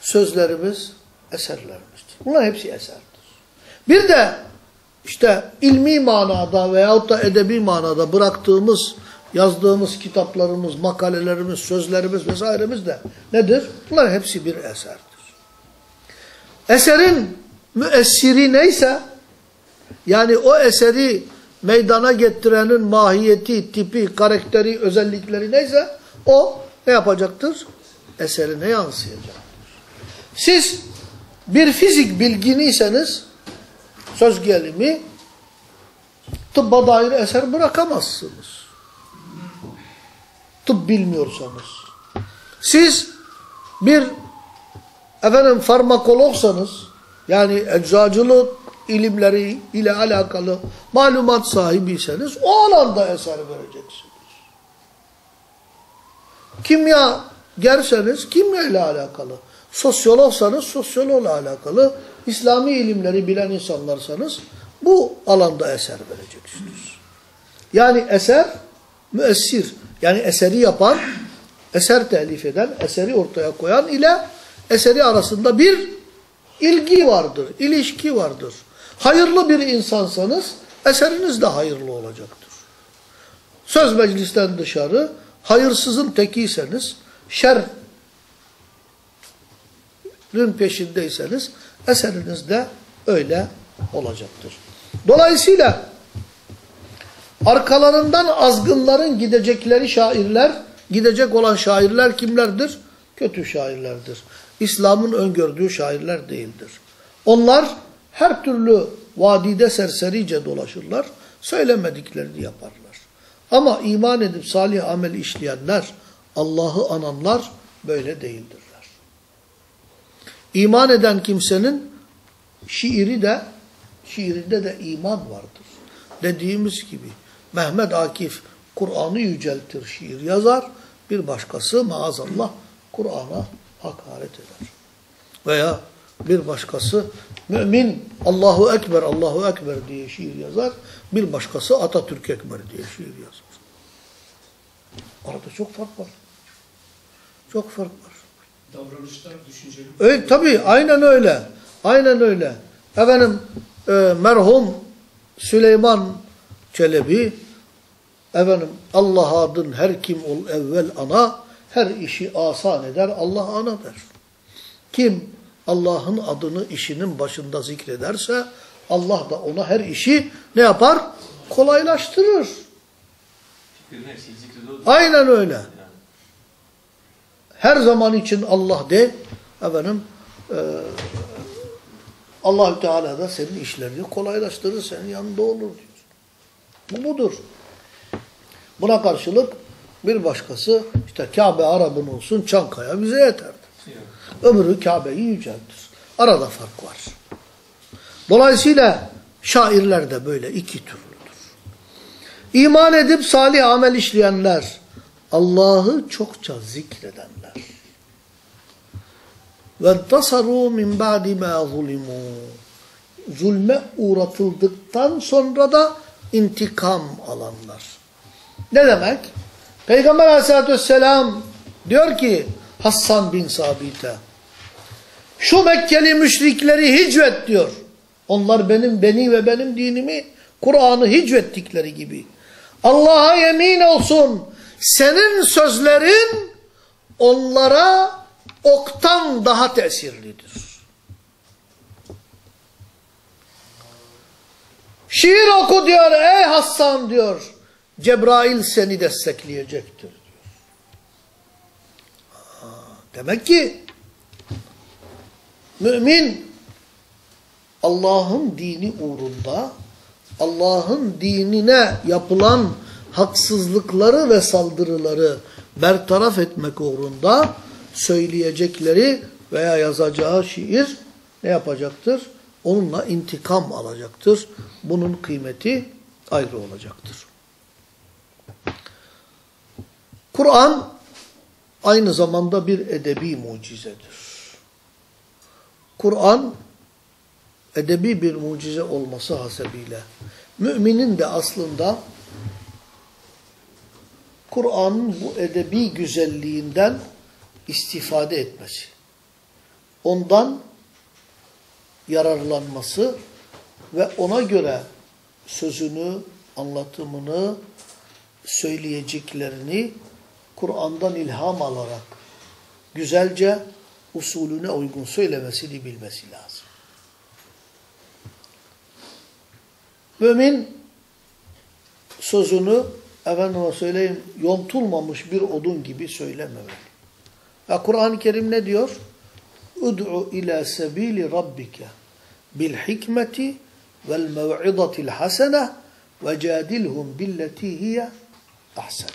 Sözlerimiz eserlerimizdir. Bunlar hepsi eserdir. Bir de işte ilmi manada veyahut da edebi manada bıraktığımız, yazdığımız kitaplarımız, makalelerimiz, sözlerimiz vesairemiz de nedir? Bunlar hepsi bir eserdir. Eserin müessiri neyse, yani o eseri meydana getirenin mahiyeti, tipi, karakteri, özellikleri neyse, o ne yapacaktır? Eserine yansıyacaktır. Siz bir fizik bilginiyseniz, söz gelimi, tıbba dair eser bırakamazsınız. Tıp bilmiyorsanız. Siz bir efendim farmakologsanız, yani eczacılık ilimleri ile alakalı malumat sahibiyseniz o alanda eser vereceksiniz. Kimya gerseniz kimya ile alakalı. Sosyologsanız sosyologla alakalı. İslami ilimleri bilen insanlarsanız bu alanda eser vereceksiniz. Yani eser müessir. Yani eseri yapan, eser telif eden, eseri ortaya koyan ile eseri arasında bir ilgi vardır, ilişki vardır. Hayırlı bir insansanız eseriniz de hayırlı olacaktır. Söz meclisten dışarı hayırsızın tekiyseniz, şerrin peşindeyseniz eseriniz de öyle olacaktır. Dolayısıyla arkalarından azgınların gidecekleri şairler, gidecek olan şairler kimlerdir? Kötü şairlerdir. İslam'ın öngördüğü şairler değildir. Onlar her türlü vadide serserice dolaşırlar, söylemediklerini yaparlar. Ama iman edip salih amel işleyenler, Allah'ı ananlar böyle değildirler. İman eden kimsenin şiiri de, şiirinde de iman vardır. Dediğimiz gibi Mehmet Akif Kur'an'ı yüceltir, şiir yazar. Bir başkası maazallah Kur'an'a hakaret eder. Veya bir başkası mümin Allahu Ekber, Allahu Ekber diye şiir yazar. Bir başkası Atatürk Ekber diye şiir yazar. Arada çok fark var. Çok fark var. Davranışlar, düşünceler. Öyle, tabii aynen öyle. Aynen öyle. Efendim e, merhum Süleyman Çelebi efendim Allah adın her kim ol evvel ana her işi asan eder Allah ana der. Kim Allah'ın adını işinin başında zikrederse Allah da ona her işi ne yapar? Kolaylaştırır. Zikrediyor. Aynen öyle. Her zaman için Allah de efendim e, Allahü Teala da senin işlerini kolaylaştırır, senin yanında olur diyor. Bu budur. Buna karşılık bir başkası işte Kabe Arap'ın olsun Çankaya bize yeterdi. Ömrü Kabe'yi yüceltir. Arada fark var. Dolayısıyla şairler de böyle iki türlüdür. İman edip salih amel işleyenler, Allah'ı çokça zikredenler. وَانْتَصَرُوا مِنْ بَعْدِ مَا ظُلِمُوا Zulme uğratıldıktan sonra da intikam alanlar. Ne demek? Peygamber aleyhissalatü vesselam diyor ki Hassan bin Sabit'e şu Mekkeli müşrikleri hicvet diyor. Onlar benim beni ve benim dinimi Kur'an'ı hicvettikleri gibi. Allah'a yemin olsun senin sözlerin onlara oktan daha tesirlidir. Şiir oku diyor ey Hassan diyor. Cebrail seni destekleyecektir diyor. Demek ki mümin Allah'ın dini uğrunda Allah'ın dinine yapılan haksızlıkları ve saldırıları bertaraf etmek uğrunda söyleyecekleri veya yazacağı şiir ne yapacaktır? Onunla intikam alacaktır. Bunun kıymeti ayrı olacaktır. Kur'an aynı zamanda bir edebi mucizedir. Kur'an edebi bir mucize olması hasebiyle müminin de aslında Kur'an'ın bu edebi güzelliğinden istifade etmesi, ondan yararlanması ve ona göre sözünü, anlatımını, söyleyeceklerini Kur'an'dan ilham alarak güzelce usulüne uygun söylemesini bilmesi lazım. Mümin sözünü efendime söyleyeyim yontulmamış bir odun gibi söylememeli. Kur'an-ı Kerim ne diyor? Ud'u ila sebili rabbike bil hikmeti vel mev'izatil hasene ve cadilhum billeti hiye ahsen.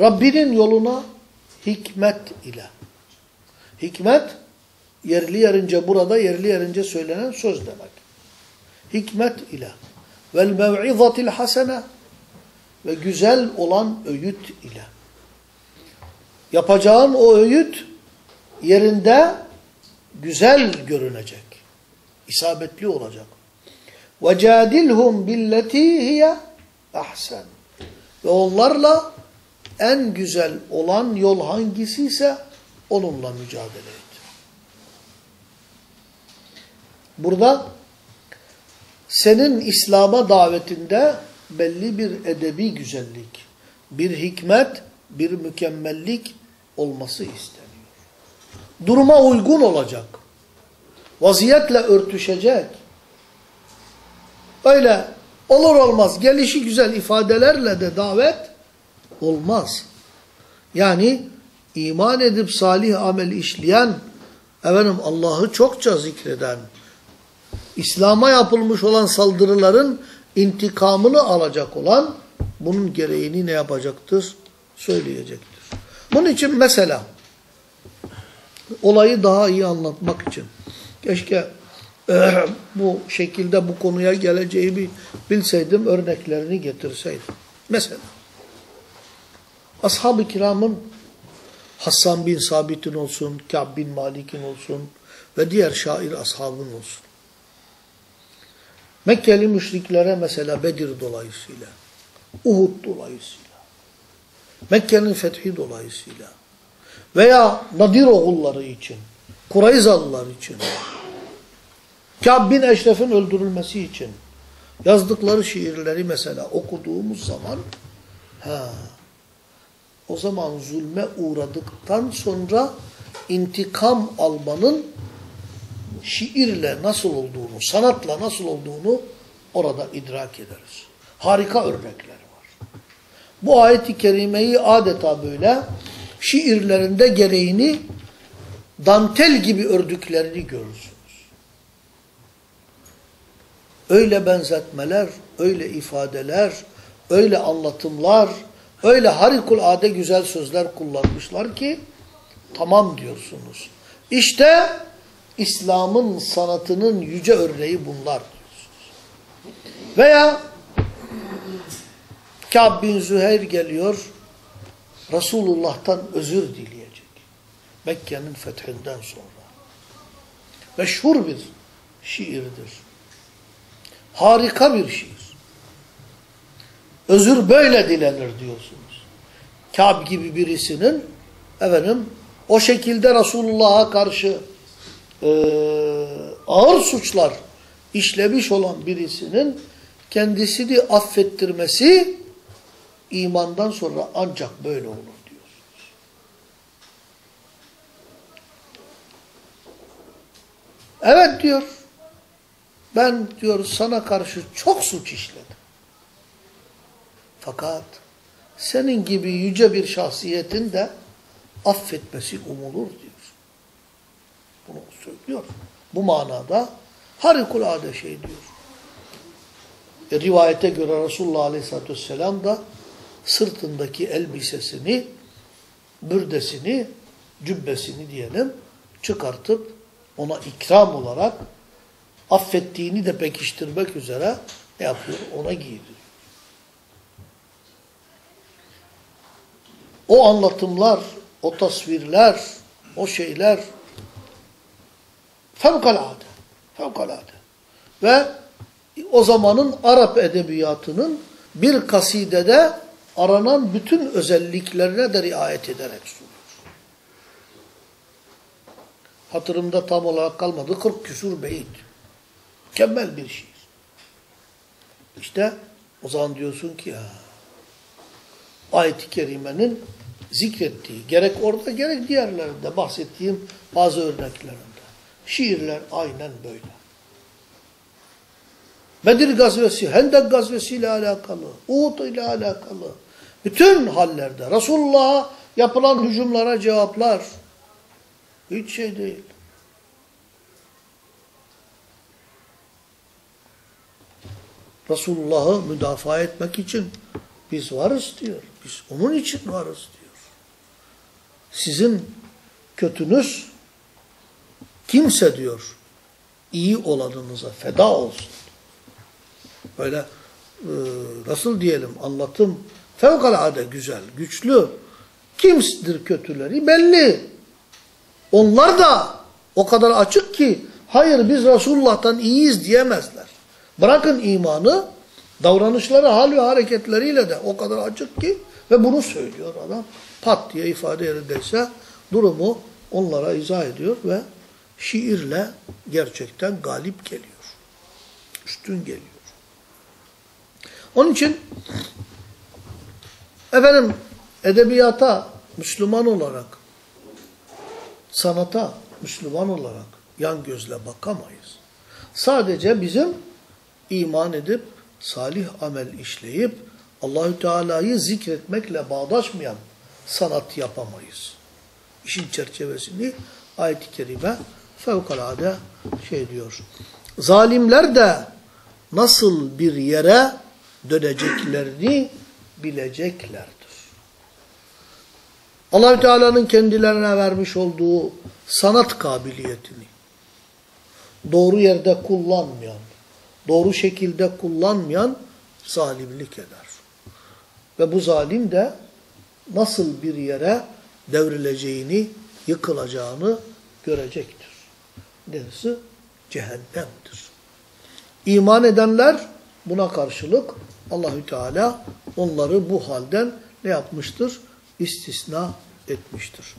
Rabbinin yoluna hikmet ile. Hikmet yerli yerince burada yerli yerince söylenen söz demek. Hikmet ile. Vel mev'izatil hasene ve güzel olan öğüt ile Yapacağın o öğüt yerinde güzel görünecek. İsabetli olacak. وَجَادِلْهُمْ بِالَّتِي هِيَ ahsen. Ve onlarla en güzel olan yol hangisi ise onunla mücadele et. Burada senin İslam'a davetinde belli bir edebi güzellik, bir hikmet, bir mükemmellik olması isteniyor. Duruma uygun olacak. Vaziyetle örtüşecek. Öyle olur olmaz gelişi güzel ifadelerle de davet olmaz. Yani iman edip salih amel işleyen, efendim Allah'ı çokça zikreden, İslam'a yapılmış olan saldırıların intikamını alacak olan bunun gereğini ne yapacaktır? Söyleyecektir. Bunun için mesela olayı daha iyi anlatmak için keşke e, bu şekilde bu konuya geleceğimi bilseydim örneklerini getirseydim. Mesela ashab-ı kiramın Hassan bin Sabit'in olsun, Ka'b bin Malik'in olsun ve diğer şair ashabın olsun. Mekkeli müşriklere mesela Bedir dolayısıyla, Uhud dolayısıyla, Mekke'nin fethi dolayısıyla veya Nadir oğulları için, Kurayzalılar için, Kâb bin Eşref'in öldürülmesi için yazdıkları şiirleri mesela okuduğumuz zaman ha, o zaman zulme uğradıktan sonra intikam almanın şiirle nasıl olduğunu, sanatla nasıl olduğunu orada idrak ederiz. Harika örnekler. Bu ayet-i kerimeyi adeta böyle şiirlerinde gereğini dantel gibi ördüklerini görürsünüz. Öyle benzetmeler, öyle ifadeler, öyle anlatımlar, öyle harikulade güzel sözler kullanmışlar ki tamam diyorsunuz. İşte İslam'ın sanatının yüce örneği bunlar diyorsunuz. Veya Kâb bin Züheyr geliyor, Resulullah'tan özür dileyecek. Mekke'nin fethinden sonra. Meşhur bir şiirdir. Harika bir şiir. Özür böyle dilenir diyorsunuz. Kâb gibi birisinin efendim o şekilde Resulullah'a karşı e, ağır suçlar işlemiş olan birisinin kendisini affettirmesi imandan sonra ancak böyle olur diyorsunuz. Evet diyor. ben diyor sana karşı çok suç işledim. Fakat senin gibi yüce bir şahsiyetin de affetmesi umulur diyor. Bunu söylüyor. Bu manada harikulade şey diyor. E, rivayete göre Resulullah Aleyhisselatü Vesselam da sırtındaki elbisesini, bürdesini, cübbesini diyelim çıkartıp ona ikram olarak affettiğini de pekiştirmek üzere ne yapıyor? Ona giydiriyor. O anlatımlar, o tasvirler, o şeyler fevkalade. Fevkalade. Ve o zamanın Arap edebiyatının bir kasidede aranan bütün özelliklerine de riayet ederek sunur. Hatırımda tam olarak kalmadı. 40 küsur beyit. Mükemmel bir şiir. İşte o zaman diyorsun ki ya ayet-i kerimenin zikrettiği gerek orada gerek diğerlerinde bahsettiğim bazı örneklerinde. Şiirler aynen böyle. Bedir gazvesi, Hendek gazvesi ile alakalı, Uhud ile alakalı, bütün hallerde Resulullah'a yapılan hücumlara cevaplar hiç şey değil. Resulullah'ı müdafaa etmek için biz varız diyor. Biz onun için varız diyor. Sizin kötünüz kimse diyor iyi olanınıza feda olsun. Böyle e, nasıl diyelim anlatım fevkalade güzel, güçlü. Kimdir kötüleri belli. Onlar da o kadar açık ki hayır biz Resulullah'tan iyiyiz diyemezler. Bırakın imanı davranışları, hal ve hareketleriyle de o kadar açık ki ve bunu söylüyor adam. Pat diye ifade yerindeyse durumu onlara izah ediyor ve şiirle gerçekten galip geliyor. Üstün geliyor. Onun için efendim edebiyata Müslüman olarak sanata Müslüman olarak yan gözle bakamayız. Sadece bizim iman edip salih amel işleyip Allahü Teala'yı zikretmekle bağdaşmayan sanat yapamayız. İşin çerçevesini ayet-i kerime fevkalade şey diyor. Zalimler de nasıl bir yere döneceklerini bileceklerdir. Allahü Teala'nın kendilerine vermiş olduğu sanat kabiliyetini doğru yerde kullanmayan, doğru şekilde kullanmayan zalimlik eder. Ve bu zalim de nasıl bir yere devrileceğini, yıkılacağını görecektir. Neresi? Cehennemdir. İman edenler buna karşılık Allahü Teala onları bu halden ne yapmıştır? İstisna etmiştir.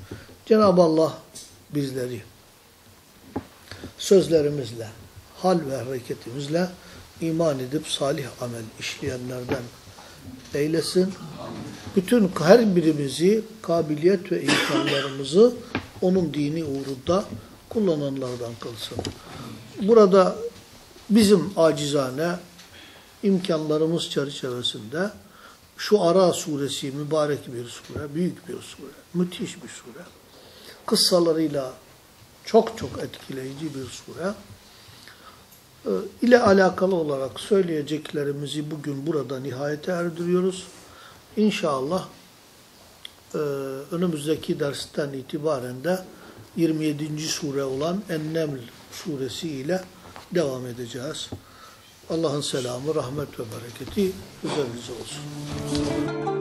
Cenab-ı Allah bizleri sözlerimizle, hal ve hareketimizle iman edip salih amel işleyenlerden eylesin. Bütün her birimizi, kabiliyet ve imkanlarımızı onun dini uğrunda kullananlardan kılsın. Burada bizim acizane imkanlarımız çerçevesinde şu Ara suresi mübarek bir sure, büyük bir sure, müthiş bir sure. Kıssalarıyla çok çok etkileyici bir sure. Ee, ile alakalı olarak söyleyeceklerimizi bugün burada nihayete erdiriyoruz. İnşallah e, önümüzdeki dersten itibaren de 27. sure olan En-Neml suresi ile devam edeceğiz. Allah'ın selamı, rahmet ve bereketi üzerinize olsun.